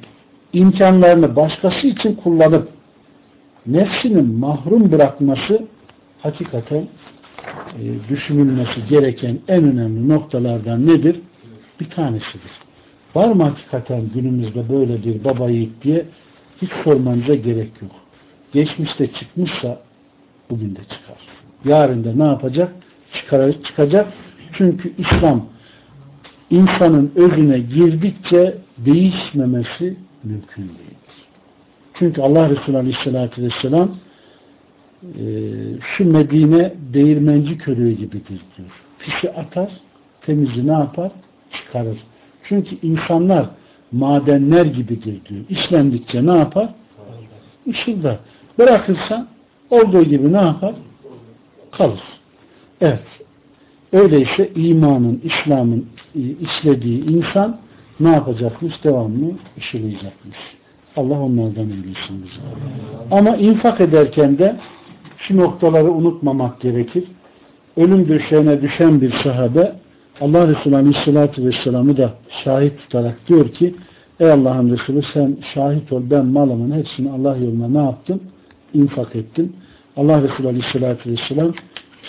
imkanlarını başkası için kullanıp nefsinin mahrum bırakması hakikaten e, düşünülmesi gereken en önemli noktalardan nedir? Bir tanesidir. Var mı hakikaten günümüzde böyle bir baba yiğit diye hiç sormanıza gerek yok. Geçmişte çıkmışsa bugün de çıkar. Yarın da ne yapacak? Çıkar, çıkacak. Çünkü İslam insanın özüne girdikçe değişmemesi mümkün değildir. Çünkü Allah Resulü Aleyhisselatü Vesselam e, şu Medine değirmenci körüğü gibidir diyor. Pisi atar, temizi ne yapar? Çıkarır. Çünkü insanlar madenler gibidir diyor. İşlendikçe ne yapar? Işıldar. Bırakırsan olduğu gibi ne yapar? Kalır. Evet. Öyleyse imanın, İslam'ın işlediği insan ne yapacakmış? Devamlı işleyecekmiş. Allah onlardan eylesin bizi. Ama infak ederken de şu noktaları unutmamak gerekir. Ölüm döşeğine düşen bir sahabe Allah Resulü Aleyhisselatü Vesselam'ı da şahit tutarak diyor ki Ey Allah'ın Resulü sen şahit ol ben malımın hepsini Allah yoluna ne yaptım? infak ettim. Allah Resulü Aleyhisselatü Vesselam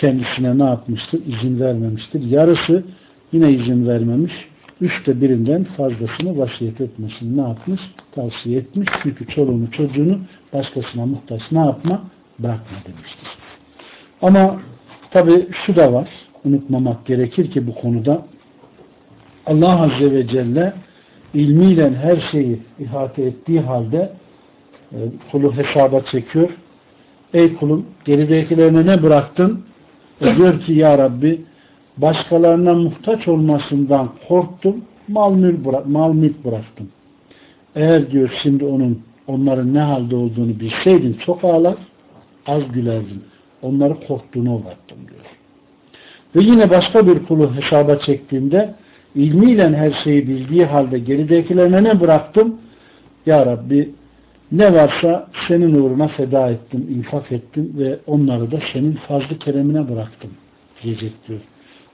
kendisine ne yapmıştır? İzin vermemiştir. Yarısı yine izin vermemiş. Üçte birinden fazlasını vasiyet etmesini ne yapmış? Tavsiye etmiş. Çünkü çoluğunu çocuğunu başkasına muhtaç ne yapma? Bırakma demiştir. Ama tabi şu da var. Unutmamak gerekir ki bu konuda Allah Azze ve Celle ilmiyle her şeyi ihate ettiği halde e, kulu hesaba çekiyor. Ey kulum geridekilerine ne bıraktın? E diyor ki ya Rabbi başkalarına muhtaç olmasından korktum. Mal mülk, mal mülk bıraktım. Eğer diyor şimdi onun onların ne halde olduğunu bilseydin çok ağlar az gülerdin. Onları korktuğunu uğrattım diyor. Ve yine başka bir kulu hesaba çektiğimde ilmiyle her şeyi bildiği halde geridekilerine ne bıraktım? Ya Rabbi ne varsa senin uğruna feda ettim, infak ettim ve onları da senin fazlı keremine bıraktım diyecek diyor.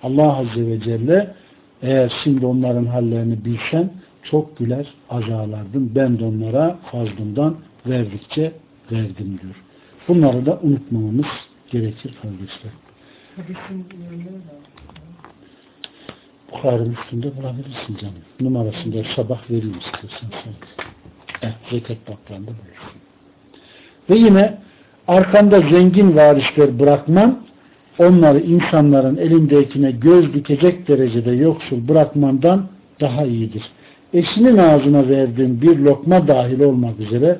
Allah Azze ve Celle eğer şimdi onların hallerini bilsen çok güler azalardım. Ben de onlara fazlından verdikçe verdim diyor. Bunları da unutmamamız gerekir kardeşler. Bukhari'nin üstünde bulabilirsin canım. Numarasında sabah vereyim istiyorsan sen. Eh, zekat baklarında. Ve yine arkanda zengin varisler bırakman onları insanların elindekine göz dikecek derecede yoksul bırakmandan daha iyidir. eşinin ağzına verdiğin bir lokma dahil olmak üzere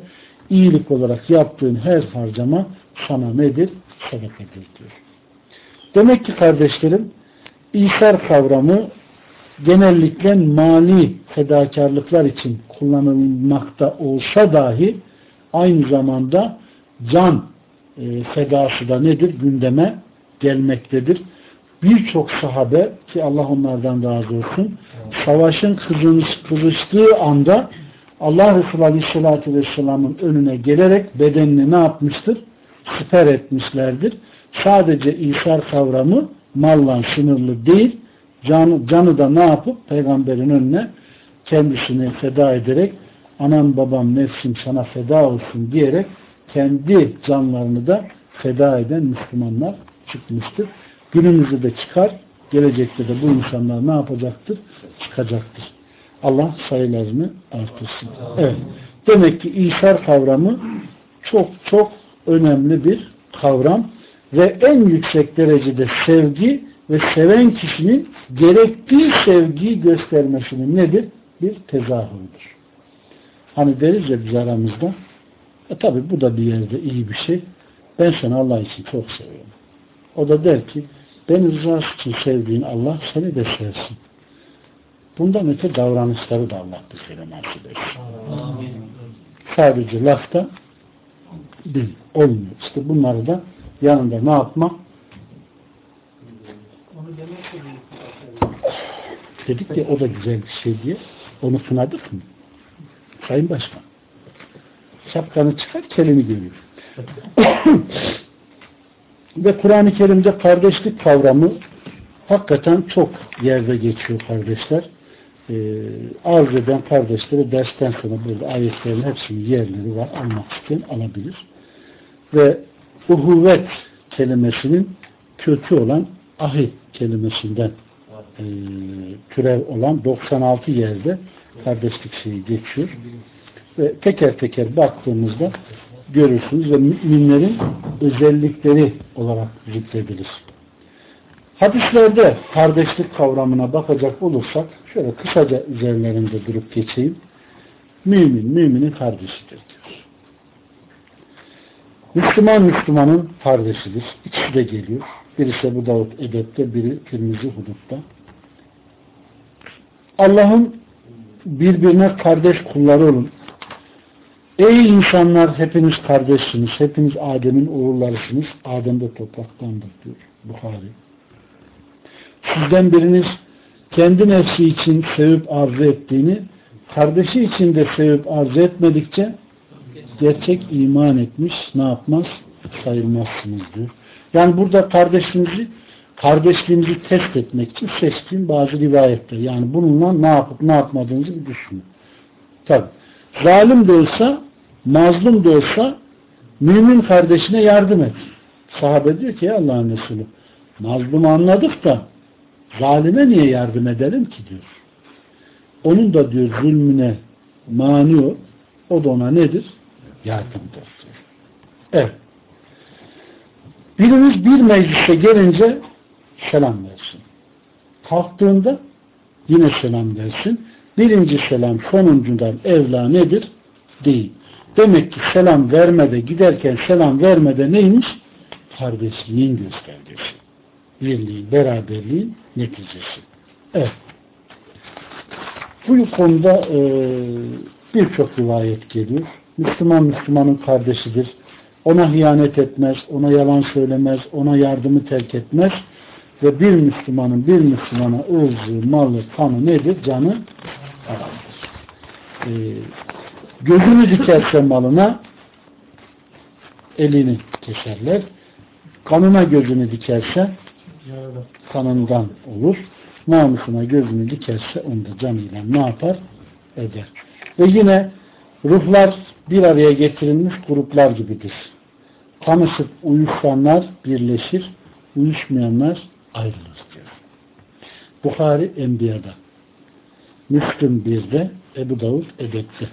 iyilik olarak yaptığın her harcama sana nedir? Sadakadır diyor. Demek ki kardeşlerim İsar kavramı genellikle mali fedakarlıklar için kullanılmakta olsa dahi aynı zamanda can e, fedası da nedir? Gündeme gelmektedir. Birçok sahabe ki Allah onlardan razı olsun savaşın kızıştığı anda Allah Resulü Aleyhisselatü Vesselam'ın önüne gelerek bedenini ne yapmıştır? Siper etmişlerdir. Sadece İsar kavramı malla sınırlı değil, canı, canı da ne yapıp peygamberin önüne kendisini feda ederek anam babam nefsim sana feda olsun diyerek kendi canlarını da feda eden Müslümanlar çıkmıştır. Günümüzde de çıkar, gelecekte de bu insanlar ne yapacaktır? Çıkacaktır. Allah sayılarını artırsın. Evet. Demek ki İsar kavramı çok çok önemli bir kavram ve en yüksek derecede sevgi ve seven kişinin gerektiği sevgiyi göstermesinin nedir? Bir tezahürüdür. Hani deriz ya biz aramızda e tabi bu da bir yerde iyi bir şey. Ben seni Allah için çok seviyorum. O da der ki beni rızası için sevdiğin Allah seni de sevsin. Bundan öte davranışları da Allah bize nasip etsin. Sadece lafta değil, olmuyor. İşte bunları da yanında ne yapmak? Dedik ya o da güzel bir şey diye. Onu kınadık mı? Sayın Başkan. Şapkanı çıkar, kelini görüyor. [LAUGHS] Ve Kur'an-ı Kerim'de kardeşlik kavramı hakikaten çok yerde geçiyor kardeşler. Ee, arz eden kardeşlere dersten sonra burada ayetlerin hepsinin yerleri var. Almak isteyen alabilir. Ve uhuvvet kelimesinin kötü olan ahit kelimesinden e, türev olan 96 yerde kardeşlik şeyi geçiyor. Ve teker teker baktığımızda görürsünüz ve müminlerin özellikleri olarak zikredilir. Hadislerde kardeşlik kavramına bakacak olursak şöyle kısaca üzerlerinde durup geçeyim. Mümin, müminin kardeşidir diyor. Müslüman Müslümanın kardeşidir. İkisi de geliyor. Birisi bu Davut Edep'te, biri Tirmizi Hudut'ta. Allah'ın birbirine kardeş kulları olun. Ey insanlar hepiniz kardeşsiniz. Hepiniz Adem'in oğullarısınız. Adem de topraktandır diyor Bukhari. Sizden biriniz kendi nefsi için sevip arzu ettiğini kardeşi için de sevip arzu etmedikçe gerçek iman etmiş ne yapmaz? Sayılmazsınız diyor. Yani burada kardeşliğinizi kardeşliğinizi test etmek için seçtiğim bazı rivayetler. Yani bununla ne yapıp ne yapmadığınızı bir düşünün. Tabi. Zalim de olsa, mazlum da olsa mümin kardeşine yardım et. Sahabe diyor ki Allah'ın Resulü mazlumu anladık da zalime niye yardım edelim ki diyor. Onun da diyor zulmüne mani o. O da ona nedir? Yardımdır diyor. Evet. Birimiz bir meclise gelince selam versin. Kalktığında yine selam versin. Birinci selam sonuncudan evla nedir? Değil. Demek ki selam vermede giderken selam vermede neymiş? Kardeşliğin göstergesi. Birliğin, beraberliğin neticesi. Evet. Bu konuda e, birçok rivayet geliyor. Müslüman Müslümanın kardeşidir. Ona hıyanet etmez, ona yalan söylemez, ona yardımı terk etmez. Ve bir Müslümanın bir Müslümana ırzı, malı, kanı nedir? Canı haramdır. Ee, gözünü dikerse malına elini keserler. Kanına gözünü dikerse kanından olur. Namusuna gözünü dikerse onu da canıyla ne yapar? Eder. Ve yine ruhlar bir araya getirilmiş gruplar gibidir. Tanışıp uyuşanlar birleşir, uyuşmayanlar ayrılır diyor. Bukhari Enbiya'da. Müslüm 1'de, Ebu Davud Edep'te.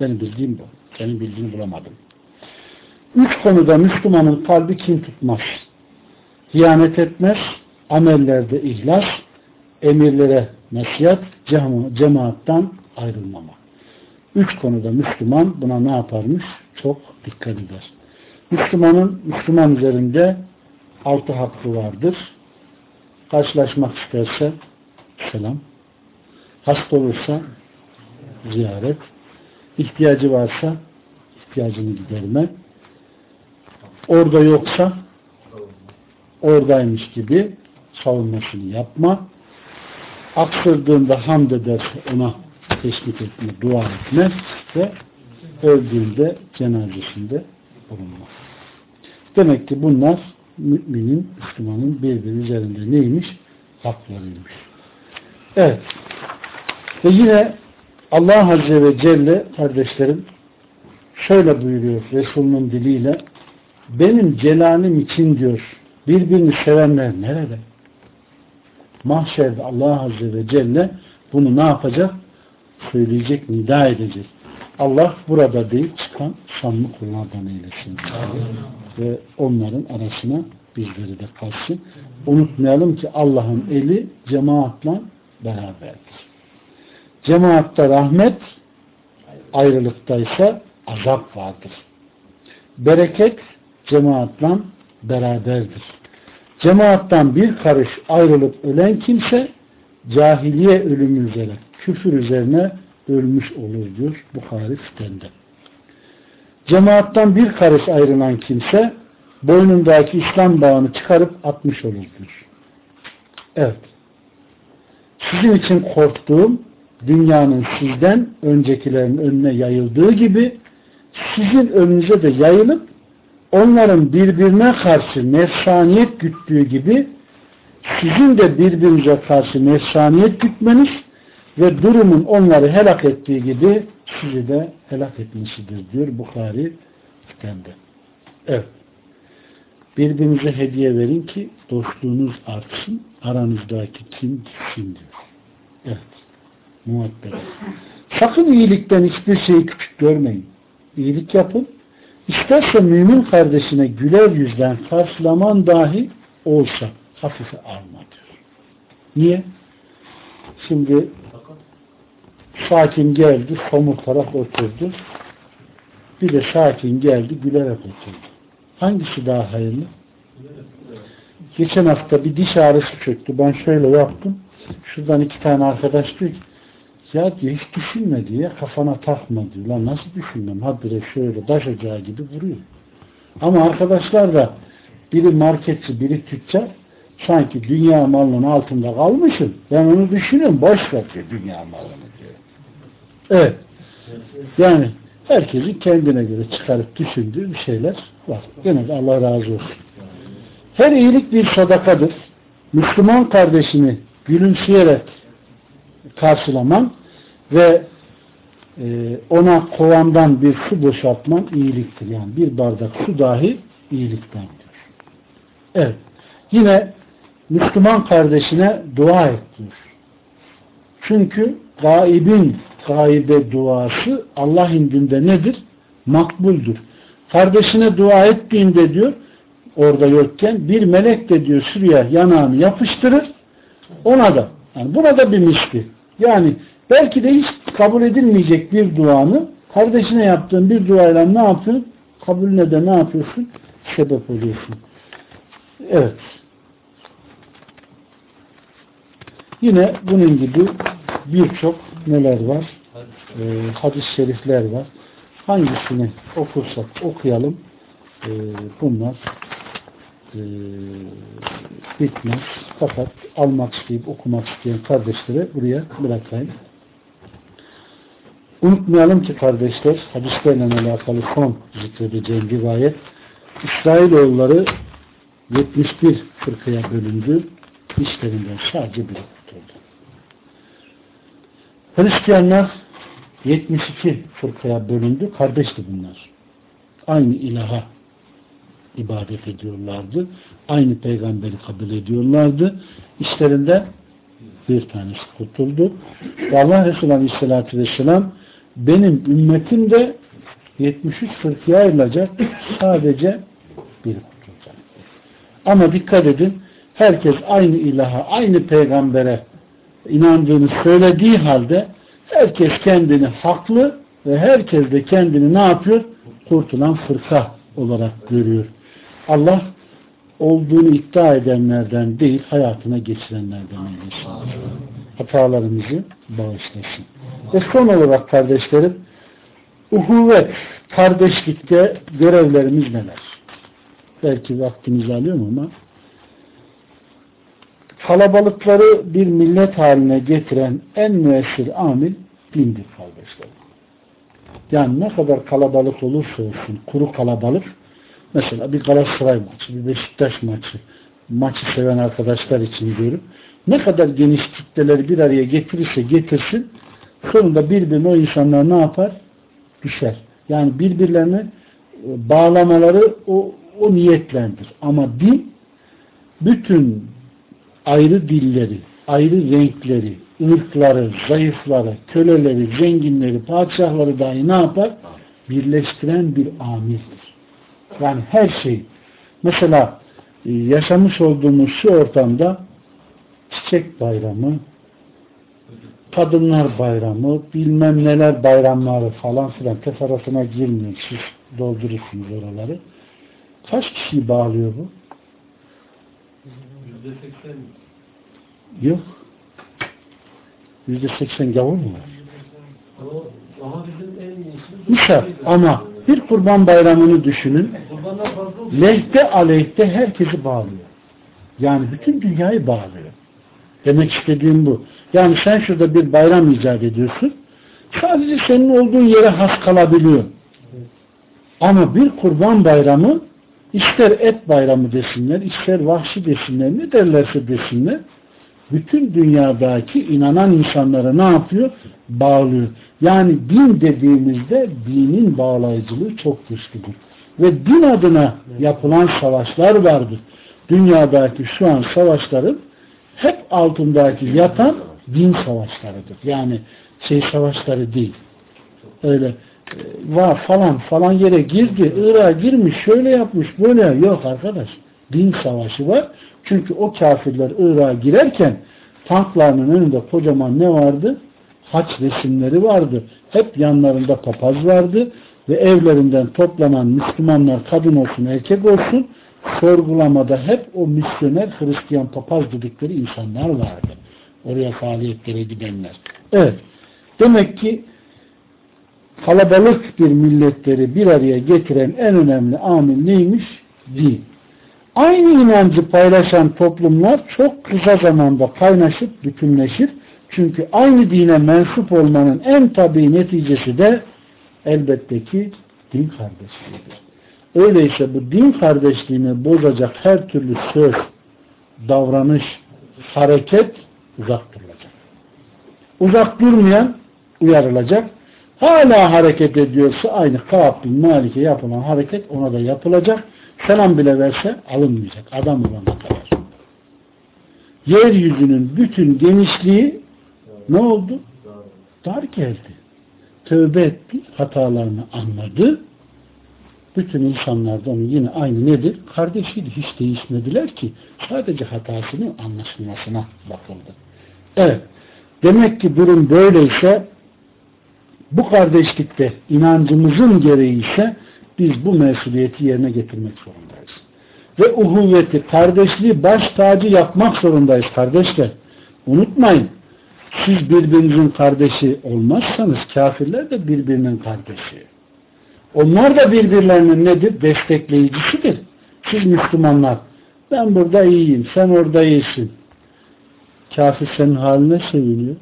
Benim bildiğim bu. Senin bildiğini bulamadım. Üç konuda Müslümanın kalbi kim tutmaz. Hiyanet etmez, amellerde ihlas, emirlere nasihat, cema, cemaattan ayrılmama. Üç konuda Müslüman buna ne yaparmış? Çok dikkat eder. Müslümanın Müslüman üzerinde altı hakkı vardır. Karşılaşmak isterse selam. Hasta olursa ziyaret. İhtiyacı varsa ihtiyacını giderme. Orada yoksa oradaymış gibi savunmasını yapma. Aksırdığında hamd ederse ona teşvik etme, dua etme ve öldüğünde cenazesinde bulunma. Demek ki bunlar müminin, Müslümanın birbiri üzerinde neymiş? Haklarıymış. Evet. Ve yine Allah Azze ve Celle kardeşlerim şöyle buyuruyor Resulünün diliyle benim celalim için diyor birbirini sevenler nerede? Mahşerde Allah Azze ve Celle bunu ne yapacak? Söyleyecek, nida edecek. Allah burada değil çıkan sanlı kullardan eylesin. Ve onların arasına bizleri de kalsın. Unutmayalım ki Allah'ın eli cemaatla beraberdir. Cemaatta rahmet, ayrılıkta ise azap vardır. Bereket cemaatla beraberdir. Cemaattan bir karış ayrılıp ölen kimse cahiliye ölümü üzere, küfür üzerine ölmüş olur diyor Bukhari Fiten'de. Cemaattan bir karış ayrılan kimse boynundaki İslam bağını çıkarıp atmış olur diyor. Evet. Sizin için korktuğum dünyanın sizden öncekilerin önüne yayıldığı gibi sizin önünüze de yayılıp onların birbirine karşı nefsaniyet güttüğü gibi sizin de birbirinize karşı nefsaniyet gütmeniz ve durumun onları helak ettiği gibi sizi de helak etmesidir diyor Bukhari kitapta. Evet. Birbirinize hediye verin ki dostluğunuz artsın. Aranızdaki kim gitsin diyor. Evet. Muhabbet. Sakın iyilikten hiçbir şeyi küçük görmeyin. İyilik yapın. İsterse mümin kardeşine güler yüzden karşılaman dahi olsa hafife alma diyor. Niye? Şimdi sakin geldi, somurtarak oturdu. Bir de sakin geldi, gülerek oturdu. Hangisi daha hayırlı? Geçen hafta bir diş ağrısı çöktü. Ben şöyle yaptım. Şuradan iki tane arkadaş diyor ki ya diyor hiç düşünme diye kafana takma diyor. Lan nasıl düşünmem? Habire şöyle taş ocağı gibi vuruyor. Ama arkadaşlar da biri marketçi, biri tüccar sanki dünya malının altında kalmışım. Ben onu düşünüyorum. Boş ver diyor dünya malını diyor. Evet. Yani herkesin kendine göre çıkarıp düşündüğü bir şeyler var. Gene de Allah razı olsun. Her iyilik bir sadakadır. Müslüman kardeşini gülümseyerek karşılaman ve e, ona kovandan bir su boşaltman iyiliktir. Yani bir bardak su dahi iyiliktendir. Evet. Yine Müslüman kardeşine dua et. Çünkü gaibin gaibe duası Allah indinde nedir? Makbuldür. Kardeşine dua ettiğinde diyor orada yokken bir melek de diyor şuraya yanağını yapıştırır ona da yani buna da bir misli. Yani belki de hiç kabul edilmeyecek bir duanı kardeşine yaptığın bir duayla ne yapıyorsun? Kabulüne de ne yapıyorsun? Sebep oluyorsun. Evet. Yine bunun gibi birçok neler var? Ee, hadis-i şerifler var. Hangisini okursak okuyalım. Ee, bunlar e, bitmez. Fakat almak isteyip okumak isteyen kardeşlere buraya bırakayım. Unutmayalım ki kardeşler hadislerle alakalı son zikredeceğim rivayet İsrailoğulları 71 fırkaya bölündü. İşlerinden sadece biri kurtuldu. Hristiyanlar 72 fırkaya bölündü. Kardeşti bunlar. Aynı ilaha ibadet ediyorlardı. Aynı peygamberi kabul ediyorlardı. İşlerinde bir tanesi kurtuldu. Allah Resulü Aleyhisselatü Vesselam benim ümmetim de 73 fırkıya ayrılacak. Sadece bir kurtulacak. Ama dikkat edin herkes aynı ilaha, aynı peygambere inandığını söylediği halde Herkes kendini haklı ve herkes de kendini ne yapıyor? Kurtulan fırka olarak görüyor. Allah olduğunu iddia edenlerden değil, hayatına geçirenlerden eylesin. Hatalarımızı bağışlasın. Ve son olarak kardeşlerim, uhuvvet, kardeşlikte görevlerimiz neler? Belki vaktimizi alıyorum ama kalabalıkları bir millet haline getiren en müessir amil dindir kardeşler. Yani ne kadar kalabalık olursa olsun, kuru kalabalık, mesela bir Galatasaray maçı, bir Beşiktaş maçı, maçı seven arkadaşlar için diyorum. Ne kadar geniş kitleleri bir araya getirirse getirsin, sonunda birbirine o insanlar ne yapar? Düşer. Yani birbirlerine e, bağlamaları o, o niyetlendir. Ama din bütün ayrı dilleri, ayrı renkleri, ırkları, zayıfları, köleleri, zenginleri, padişahları dahi ne yapar? Birleştiren bir amirdir. Yani her şey. Mesela e, yaşamış olduğumuz şu ortamda çiçek bayramı, kadınlar bayramı, bilmem neler bayramları falan filan teferruatına girmiyor. Siz doldurursunuz oraları. Kaç kişiyi bağlıyor bu? Yok. Yüzde seksen gavur mu var? Misal ama bir kurban bayramını düşünün. Lehte aleyhte herkesi bağlıyor. Yani bütün dünyayı bağlıyor. Demek istediğim bu. Yani sen şurada bir bayram icat ediyorsun. Sadece senin olduğun yere has kalabiliyor. Ama bir kurban bayramı ister et bayramı desinler, ister vahşi desinler, ne derlerse desinler bütün dünyadaki inanan insanlara ne yapıyor? Bağlıyor. Yani din dediğimizde dinin bağlayıcılığı çok güçlüdür. Ve din adına yapılan savaşlar vardır. Dünyadaki şu an savaşların hep altındaki yatan din savaşlarıdır. Yani şey savaşları değil. Öyle e, var falan falan yere girdi, Irak'a girmiş, şöyle yapmış, böyle yok arkadaş. Din savaşı var. Çünkü o kafirler Irak'a girerken tanklarının önünde kocaman ne vardı? Haç resimleri vardı. Hep yanlarında papaz vardı ve evlerinden toplanan Müslümanlar kadın olsun erkek olsun sorgulamada hep o misyoner Hristiyan papaz dedikleri insanlar vardı. Oraya faaliyetlere gidenler. Evet. Demek ki kalabalık bir milletleri bir araya getiren en önemli amil neymiş? Din. Aynı inancı paylaşan toplumlar çok kısa zamanda kaynaşıp bütünleşir. Çünkü aynı dine mensup olmanın en tabi neticesi de elbette ki din kardeşliğidir. Öyleyse bu din kardeşliğini bozacak her türlü söz, davranış, hareket uzak durulacak. Uzak durmayan uyarılacak. Hala hareket ediyorsa aynı Kaab bin Malik'e yapılan hareket ona da yapılacak selam bile verse alınmayacak. Adam olana kadar. Yeryüzünün bütün genişliği ne oldu? Dar geldi. Tövbe etti. Hatalarını anladı. Bütün insanlar da onun yine aynı nedir? Kardeşiydi. Hiç değişmediler ki. Sadece hatasının anlaşılmasına bakıldı. Evet. Demek ki durum böyleyse bu kardeşlikte inancımızın gereği ise biz bu mesuliyeti yerine getirmek zorundayız. Ve uhuvveti, kardeşliği baş tacı yapmak zorundayız kardeşler. Unutmayın. Siz birbirinizin kardeşi olmazsanız kafirler de birbirinin kardeşi. Onlar da birbirlerinin nedir? Destekleyicisidir. Siz Müslümanlar ben burada iyiyim, sen orada iyisin. Kafir senin haline seviniyor.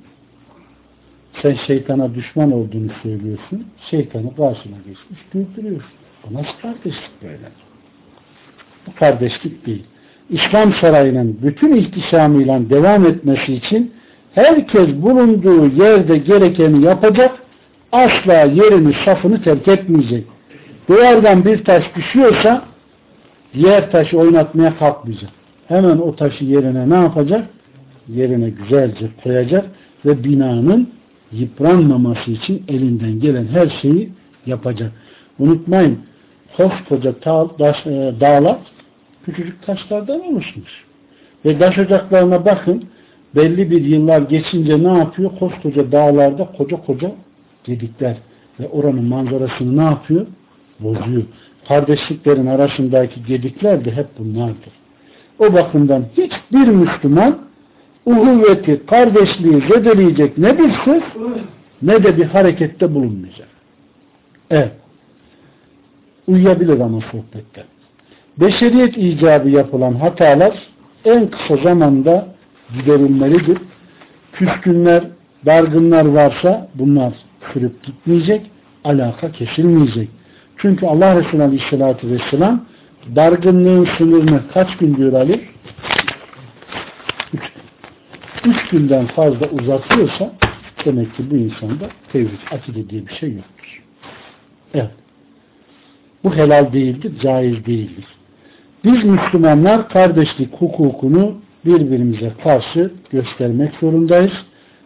Sen şeytana düşman olduğunu söylüyorsun. Şeytanı karşına geçmiş güldürüyorsun. Bu nasıl kardeşlik böyle? Bu kardeşlik değil. İslam sarayının bütün ihtişamıyla devam etmesi için herkes bulunduğu yerde gerekeni yapacak, asla yerini, safını terk etmeyecek. Duvardan bir taş düşüyorsa diğer taşı oynatmaya kalkmayacak. Hemen o taşı yerine ne yapacak? Yerine güzelce koyacak ve binanın yıpranmaması için elinden gelen her şeyi yapacak. Unutmayın koskoca e, dağlar küçücük taşlardan oluşmuş. Ve taş ocaklarına bakın belli bir yıllar geçince ne yapıyor? Koskoca dağlarda koca koca gedikler ve oranın manzarasını ne yapıyor? Bozuyor. Kardeşliklerin arasındaki gedikler de hep bunlardır. O bakımdan hiçbir Müslüman uhuvveti, kardeşliği zedeleyecek ne bir söz ne de bir harekette bulunmayacak. Evet. Uyuyabilir ama sohbette. Beşeriyet icabı yapılan hatalar en kısa zamanda giderilmelidir. Küskünler, dargınlar varsa bunlar sürüp gitmeyecek, alaka kesilmeyecek. Çünkü Allah Resulü Aleyhisselatü Vesselam dargınlığın sınırını kaç gün diyor Ali? Üç, üç günden fazla uzatıyorsa demek ki bu insanda tevhid, akide diye bir şey yoktur. Evet. Bu helal değildir, caiz değildir. Biz Müslümanlar kardeşlik hukukunu birbirimize karşı göstermek zorundayız.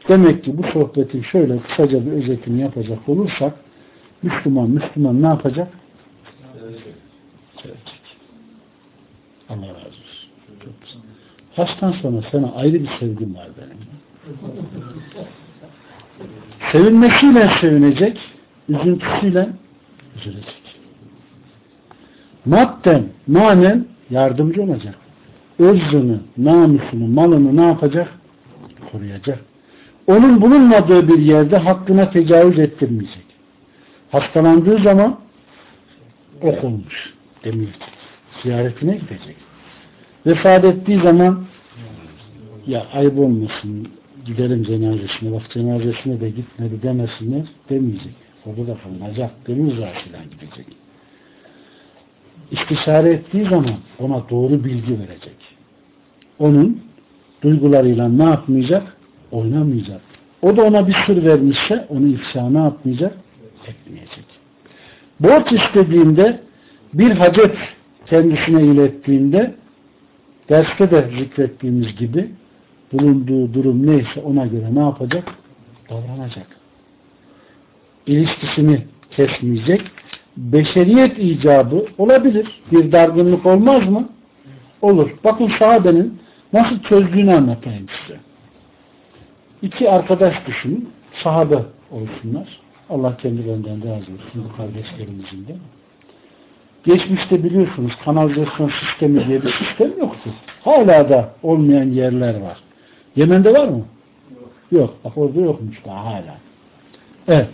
Demek ki bu sohbetin şöyle kısaca bir özetini yapacak olursak Müslüman Müslüman ne yapacak? Sevecek. Allah razı olsun. Haçtan sonra sana ayrı bir sevgim var benim. Sevinmesiyle sevinecek, üzüntüsüyle üzülecek. Madden, manen yardımcı olacak. Özünü, namusunu, malını ne yapacak? Koruyacak. Onun bulunmadığı bir yerde hakkına tecavüz ettirmeyecek. Hastalandığı zaman ok olmuş demeyecek. Ziyaretine gidecek. Vefat ettiği zaman ya ayıp olmasın gidelim cenazesine bak cenazesine de gitmedi demesinler demeyecek. Orada da kalınacak. Gönül gidecek. İstişare ettiği zaman ona doğru bilgi verecek. Onun duygularıyla ne yapmayacak? Oynamayacak. O da ona bir sır vermişse onu ifşa ne yapmayacak? Etmeyecek. Borç istediğinde bir hacet kendisine ilettiğinde derste de zikrettiğimiz gibi bulunduğu durum neyse ona göre ne yapacak? Davranacak. İlişkisini kesmeyecek. Beşeriyet icabı olabilir. Bir dargınlık olmaz mı? Olur. Bakın sahabenin nasıl çözdüğünü anlatayım size. İki arkadaş düşünün. Sahabe olsunlar. Allah kendilerinden razı olsun bu kardeşlerimizin de. Geçmişte biliyorsunuz kanalizasyon sistemi diye bir sistem yoktu. Hala da olmayan yerler var. Yemen'de var mı? Yok. Yok. Bak orada yokmuş daha hala. Evet.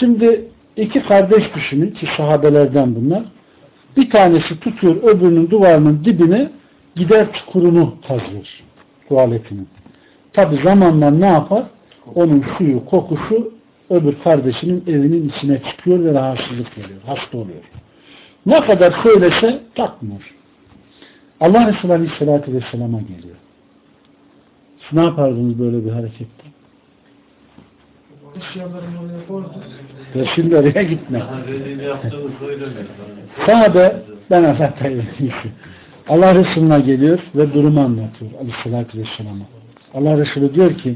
Şimdi iki kardeş düşünün ki sahabelerden bunlar. Bir tanesi tutuyor öbürünün duvarının dibine gider çukurunu kazıyor. Tuvaletinin. Tabi zamanla ne yapar? Onun suyu, kokusu öbür kardeşinin evinin içine çıkıyor ve rahatsızlık veriyor. Hasta oluyor. Ne kadar söylese takmıyor. Allah Resulü Aleyhisselatü Vesselam'a geliyor. Siz ne yapardınız böyle bir harekette? Şimdi oraya gitme. Sahabe ben anlatayım. Allah Resulü'ne geliyor ve durumu anlatıyor Aleyhisselatü Vesselam'a. Allah Resulü diyor ki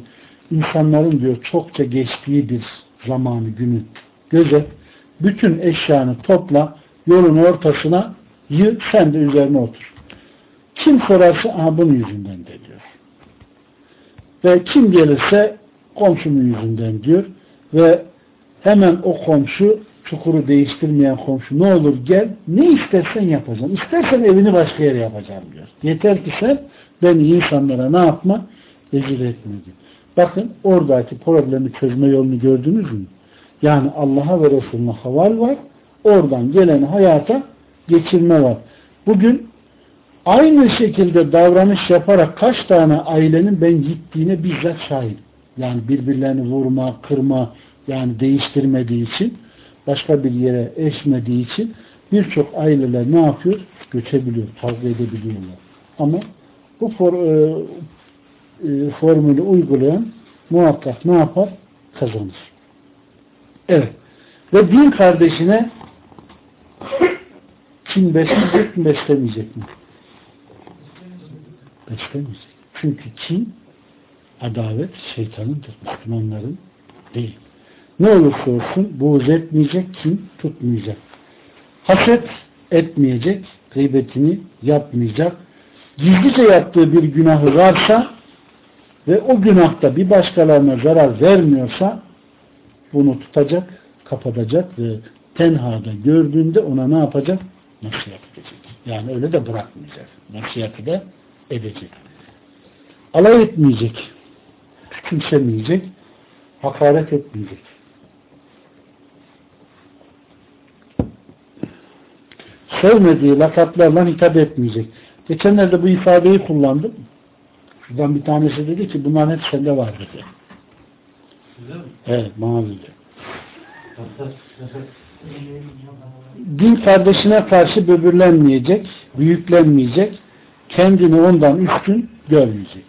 insanların diyor çokça geçtiği bir zamanı günü göze bütün eşyanı topla yolun ortasına yığ sen de üzerine otur. Kim sorarsa aha bunun yüzünden de diyor. Ve kim gelirse komşumun yüzünden diyor. Ve hemen o komşu çukuru değiştirmeyen komşu ne olur gel ne istersen yapacağım. İstersen evini başka yere yapacağım diyor. Yeter ki sen beni insanlara ne yapma? Rezil etme diyor. Bakın oradaki problemi çözme yolunu gördünüz mü? Yani Allah'a ve Resulüne haval var. Oradan gelen hayata geçirme var. Bugün aynı şekilde davranış yaparak kaç tane ailenin ben gittiğine bizzat şahit. Yani birbirlerini vurma, kırma, yani değiştirmediği için, başka bir yere eşmediği için birçok aileler ne yapıyor? Göçebiliyor, kavga edebiliyorlar. Ama bu for, e, e, formülü uygulayan muhakkak ne yapar? Kazanır. Evet. Ve din kardeşine kin besleyecek mi, beslemeyecek mi? Beslemeyecek. Çünkü kin adavet şeytanındır. Müslümanların değil. Ne olursa olsun buğz etmeyecek, kin tutmayacak. Haset etmeyecek, gıybetini yapmayacak. Gizlice yaptığı bir günahı varsa ve o günahta bir başkalarına zarar vermiyorsa bunu tutacak, kapatacak ve tenhada gördüğünde ona ne yapacak? Nasihat edecek. Yani öyle de bırakmayacak. Nasihatı da edecek. Alay etmeyecek. Küçümsemeyecek. Hakaret etmeyecek. Sevmediği lakaplarla hitap etmeyecek. Geçenlerde bu ifadeyi kullandım. Şuradan bir tanesi dedi ki bunların hep sende var dedi. Evet, bana dedi. [LAUGHS] Din kardeşine karşı böbürlenmeyecek, büyüklenmeyecek, kendini ondan üstün görmeyecek.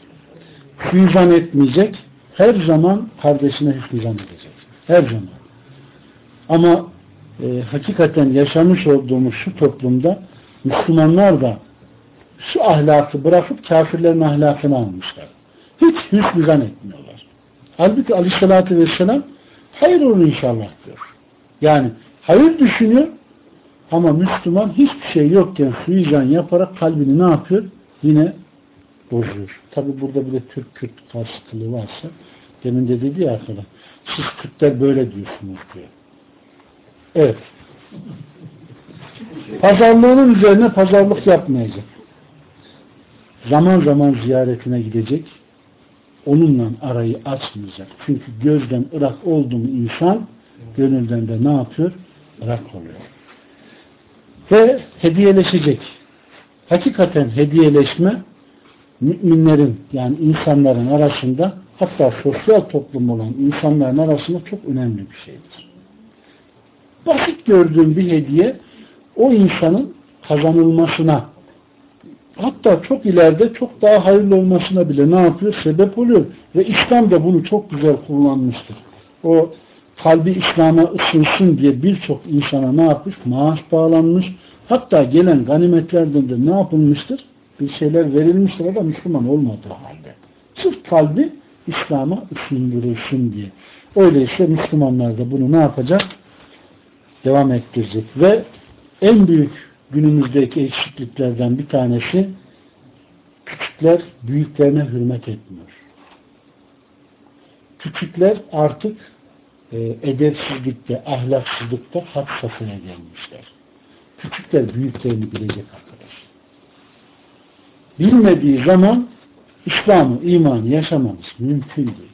Hüzan etmeyecek, her zaman kardeşine hüzan edecek. Her zaman. Ama e, hakikaten yaşamış olduğumuz şu toplumda Müslümanlar da şu ahlakı bırakıp kafirlerin ahlakını almışlar. Hiç hüsnü etmiyorlar. Halbuki aleyhissalatü vesselam hayır olur inşallah diyor. Yani hayır düşünüyor ama Müslüman hiçbir şey yokken suizan yaparak kalbini ne yapıyor? Yine bozuyor. Tabi burada bir de Türk-Kürt karşıtlığı varsa demin de dedi ya arkadaş siz Kürtler böyle diyorsunuz diyor. Evet. Pazarlığının üzerine pazarlık yapmayacak. Zaman zaman ziyaretine gidecek. Onunla arayı açmayacak. Çünkü gözden ırak oldu mu insan gönülden de ne yapıyor? Irak oluyor. Ve hediyeleşecek. Hakikaten hediyeleşme müminlerin yani insanların arasında hatta sosyal toplum olan insanların arasında çok önemli bir şeydir. Basit gördüğüm bir hediye o insanın kazanılmasına hatta çok ileride çok daha hayırlı olmasına bile ne yapıyor? Sebep oluyor. Ve İslam da bunu çok güzel kullanmıştır. O kalbi İslam'a ısınsın diye birçok insana ne yapmış? Maaş bağlanmış. Hatta gelen ganimetlerden de ne yapılmıştır? Bir şeyler verilmiştir ama Müslüman olmadığı halde. Sırf kalbi İslam'a ısındırılsın diye. Öyleyse Müslümanlar da bunu ne yapacak? Devam ettirecek. Ve en büyük günümüzdeki eksikliklerden bir tanesi küçükler büyüklerine hürmet etmiyor. Küçükler artık e, edepsizlikte, ahlaksızlıkta hat safhaya gelmişler. Küçükler büyüklerini bilecek arkadaş. Bilmediği zaman İslam'ı, imanı yaşamamız mümkün değil.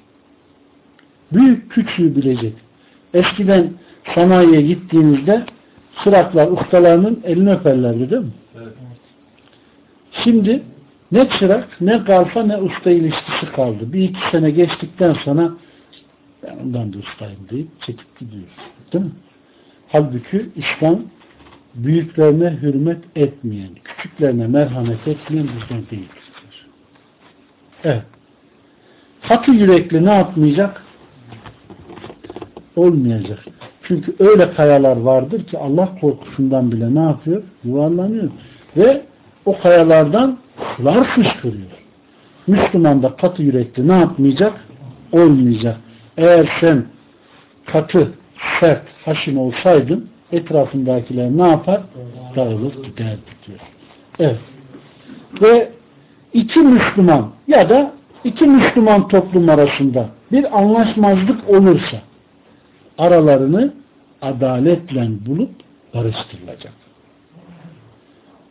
Büyük küçüğü bilecek. Eskiden sanayiye gittiğinizde çıraklar ustalarının elini öperlerdi değil mi? Evet. Şimdi ne çırak, ne kalfa, ne usta ilişkisi kaldı. Bir iki sene geçtikten sonra ben ondan da ustayım deyip çekip gidiyor. Değil mi? Halbuki İslam büyüklerine hürmet etmeyen, küçüklerine merhamet etmeyen bizden değildir. Evet. Katı yürekli ne yapmayacak? Olmayacak. Çünkü öyle kayalar vardır ki Allah korkusundan bile ne yapıyor? Yuvarlanıyor. Ve o kayalardan sular fışkırıyor. Müslüman da katı yürekli ne yapmayacak? Olmayacak. Eğer sen katı, sert, haşin olsaydın etrafındakiler ne yapar? Dağılır giderdi diyor. Evet. Ve iki Müslüman ya da iki Müslüman toplum arasında bir anlaşmazlık olursa aralarını adaletle bulup barıştırılacak.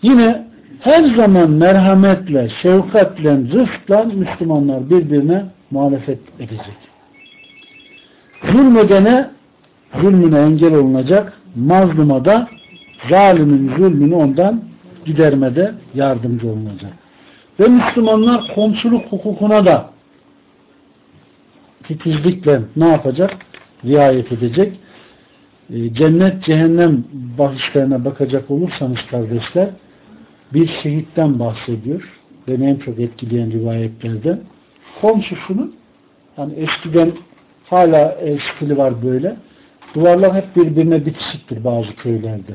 Yine her zaman merhametle, şefkatle, rıfkla Müslümanlar birbirine muhalefet edecek. Zulmedene zulmüne engel olunacak, mazluma da zalimin zulmünü ondan gidermede yardımcı olunacak. Ve Müslümanlar komşuluk hukukuna da titizlikle ne yapacak? Riayet edecek. E, cennet, cehennem bahislerine bakacak olursanız kardeşler bir şehitten bahsediyor. Beni en çok etkileyen rivayetlerden. Komşusunun hani eskiden hala stili var böyle. Duvarlar hep birbirine bitişiktir bazı köylerde.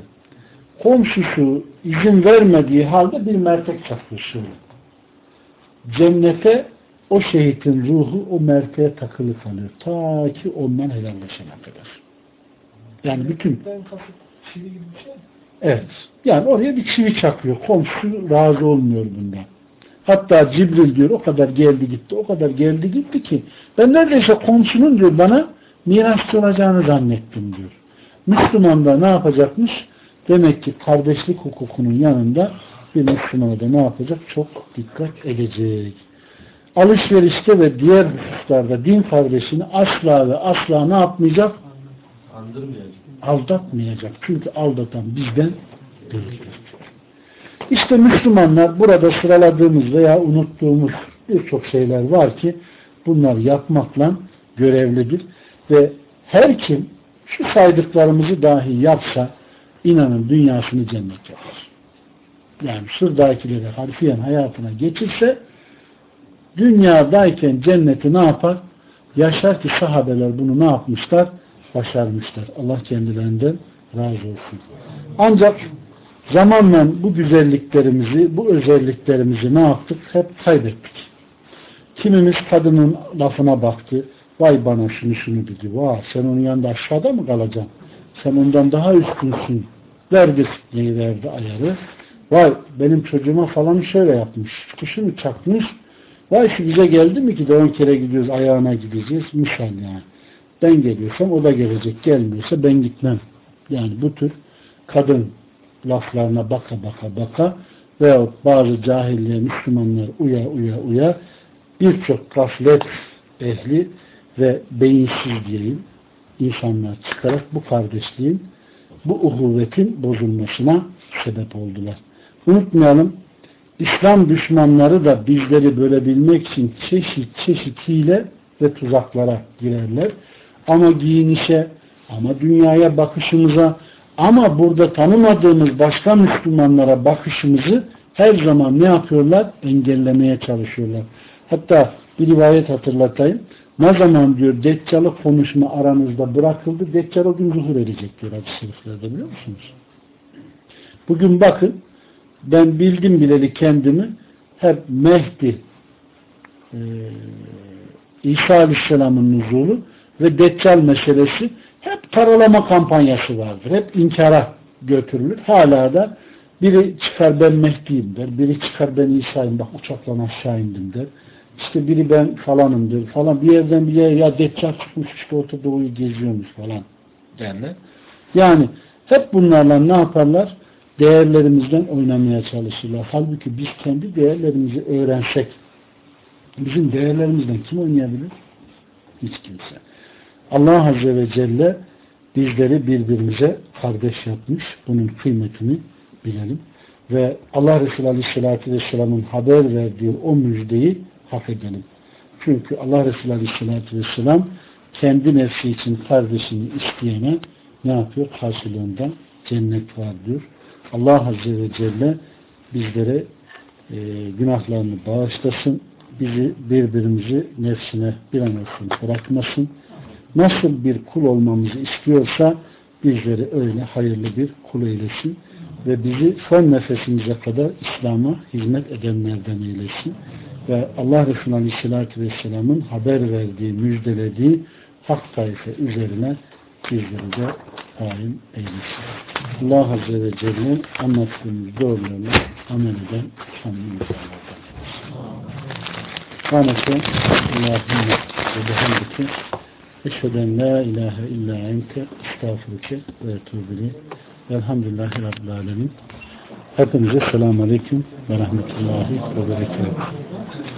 Komşusu izin vermediği halde bir mertek çakıyor şöyle cennete o şehitin ruhu o merteğe takılı kalıyor. Ta ki ondan helalleşene kadar. Yani bütün Evet. Yani oraya bir çivi çakıyor. Komşu razı olmuyor bundan. Hatta Cibril diyor o kadar geldi gitti, o kadar geldi gitti ki ben neredeyse komşunun diyor bana mirasçı olacağını zannettim diyor. Müslüman da ne yapacakmış? Demek ki kardeşlik hukukunun yanında bir Müslüman da ne yapacak? Çok dikkat edecek. Alışverişte ve diğer hususlarda din kardeşini asla ve asla ne yapmayacak? Andırmayacak. Aldatmayacak. Çünkü aldatan bizden değildir. İşte Müslümanlar burada sıraladığımız veya unuttuğumuz birçok şeyler var ki bunlar yapmakla görevlidir. Ve her kim şu saydıklarımızı dahi yapsa inanın dünyasını cennet yapar. Yani şuradakileri harfiyen hayatına geçirse dünyadayken cenneti ne yapar? Yaşar ki sahabeler bunu ne yapmışlar? Başarmışlar. Allah kendilerinden razı olsun. Ancak zamanla bu güzelliklerimizi, bu özelliklerimizi ne yaptık? Hep kaybettik. Kimimiz kadının lafına baktı. Vay bana şunu şunu dedi. Vay sen onun yanında aşağıda mı kalacaksın? Sen ondan daha üstünsün. Verdi neyi verdi ayarı. Vay benim çocuğuma falan şöyle yapmış. Kuşunu çakmış. Vay şu bize geldi mi ki de on kere gidiyoruz ayağına gideceğiz. Misal yani. Ben geliyorsam o da gelecek. Gelmiyorsa ben gitmem. Yani bu tür kadın laflarına baka baka baka veyahut bazı cahilliğe Müslümanlar uya uya uya birçok gaflet ehli ve beyinsiz diyeyim insanlar çıkarak bu kardeşliğin bu uhuvvetin bozulmasına sebep oldular. Unutmayalım İslam düşmanları da bizleri bölebilmek için çeşit çeşit hile ve tuzaklara girerler. Ama giyinişe, ama dünyaya bakışımıza, ama burada tanımadığımız başka Müslümanlara bakışımızı her zaman ne yapıyorlar? Engellemeye çalışıyorlar. Hatta bir rivayet hatırlatayım. Ne zaman diyor Deccal'ı konuşma aranızda bırakıldı, Deccal o gün zuhur edecek diyor hadis-i biliyor musunuz? Bugün bakın ben bildim bileli kendimi hep Mehdi e, İsa Aleyhisselam'ın nuzulu ve Deccal meselesi hep karalama kampanyası vardır. Hep inkara götürülür. Hala da biri çıkar ben Mehdi'yim der. Biri çıkar ben İsa'yım bak uçakla aşağı indim der. İşte biri ben falanım der falan. Bir yerden bir yere ya Deccal çıkmış işte Orta Doğu'yu geziyormuş falan derler. Yani hep bunlarla ne yaparlar? Değerlerimizden oynamaya çalışırlar. Halbuki biz kendi değerlerimizi öğrensek bizim değerlerimizden kim oynayabilir? Hiç kimse. Allah Azze ve Celle bizleri birbirimize kardeş yapmış. Bunun kıymetini bilelim. Ve Allah Resulü Aleyhisselatü Vesselam'ın haber verdiği o müjdeyi hak edelim. Çünkü Allah Resulü Aleyhisselatü Vesselam kendi nefsi için kardeşini isteyene ne yapıyor? Karşılığında cennet var diyor. Allah Azze ve Celle bizlere e, günahlarını bağışlasın. Bizi birbirimizi nefsine bir an olsun bırakmasın nasıl bir kul olmamızı istiyorsa bizleri öyle hayırlı bir kul eylesin ve bizi son nefesimize kadar İslam'a hizmet edenlerden eylesin ve Allah Resulü Aleyhisselatü Vesselam'ın haber verdiği, müjdelediği hak tayfe üzerine bizleri de hain eylesin. Allah Azze ve Celle anlattığımız doğrularla amel eden samimi insanlardan. Kanete Allahümme ve bihamdike Eşheden la ilahe illa ente estağfurüke ve etubili. Velhamdülillahi Rabbil Alemin. Hepinize selamun aleyküm ve rahmetullahi ve berekatuhu.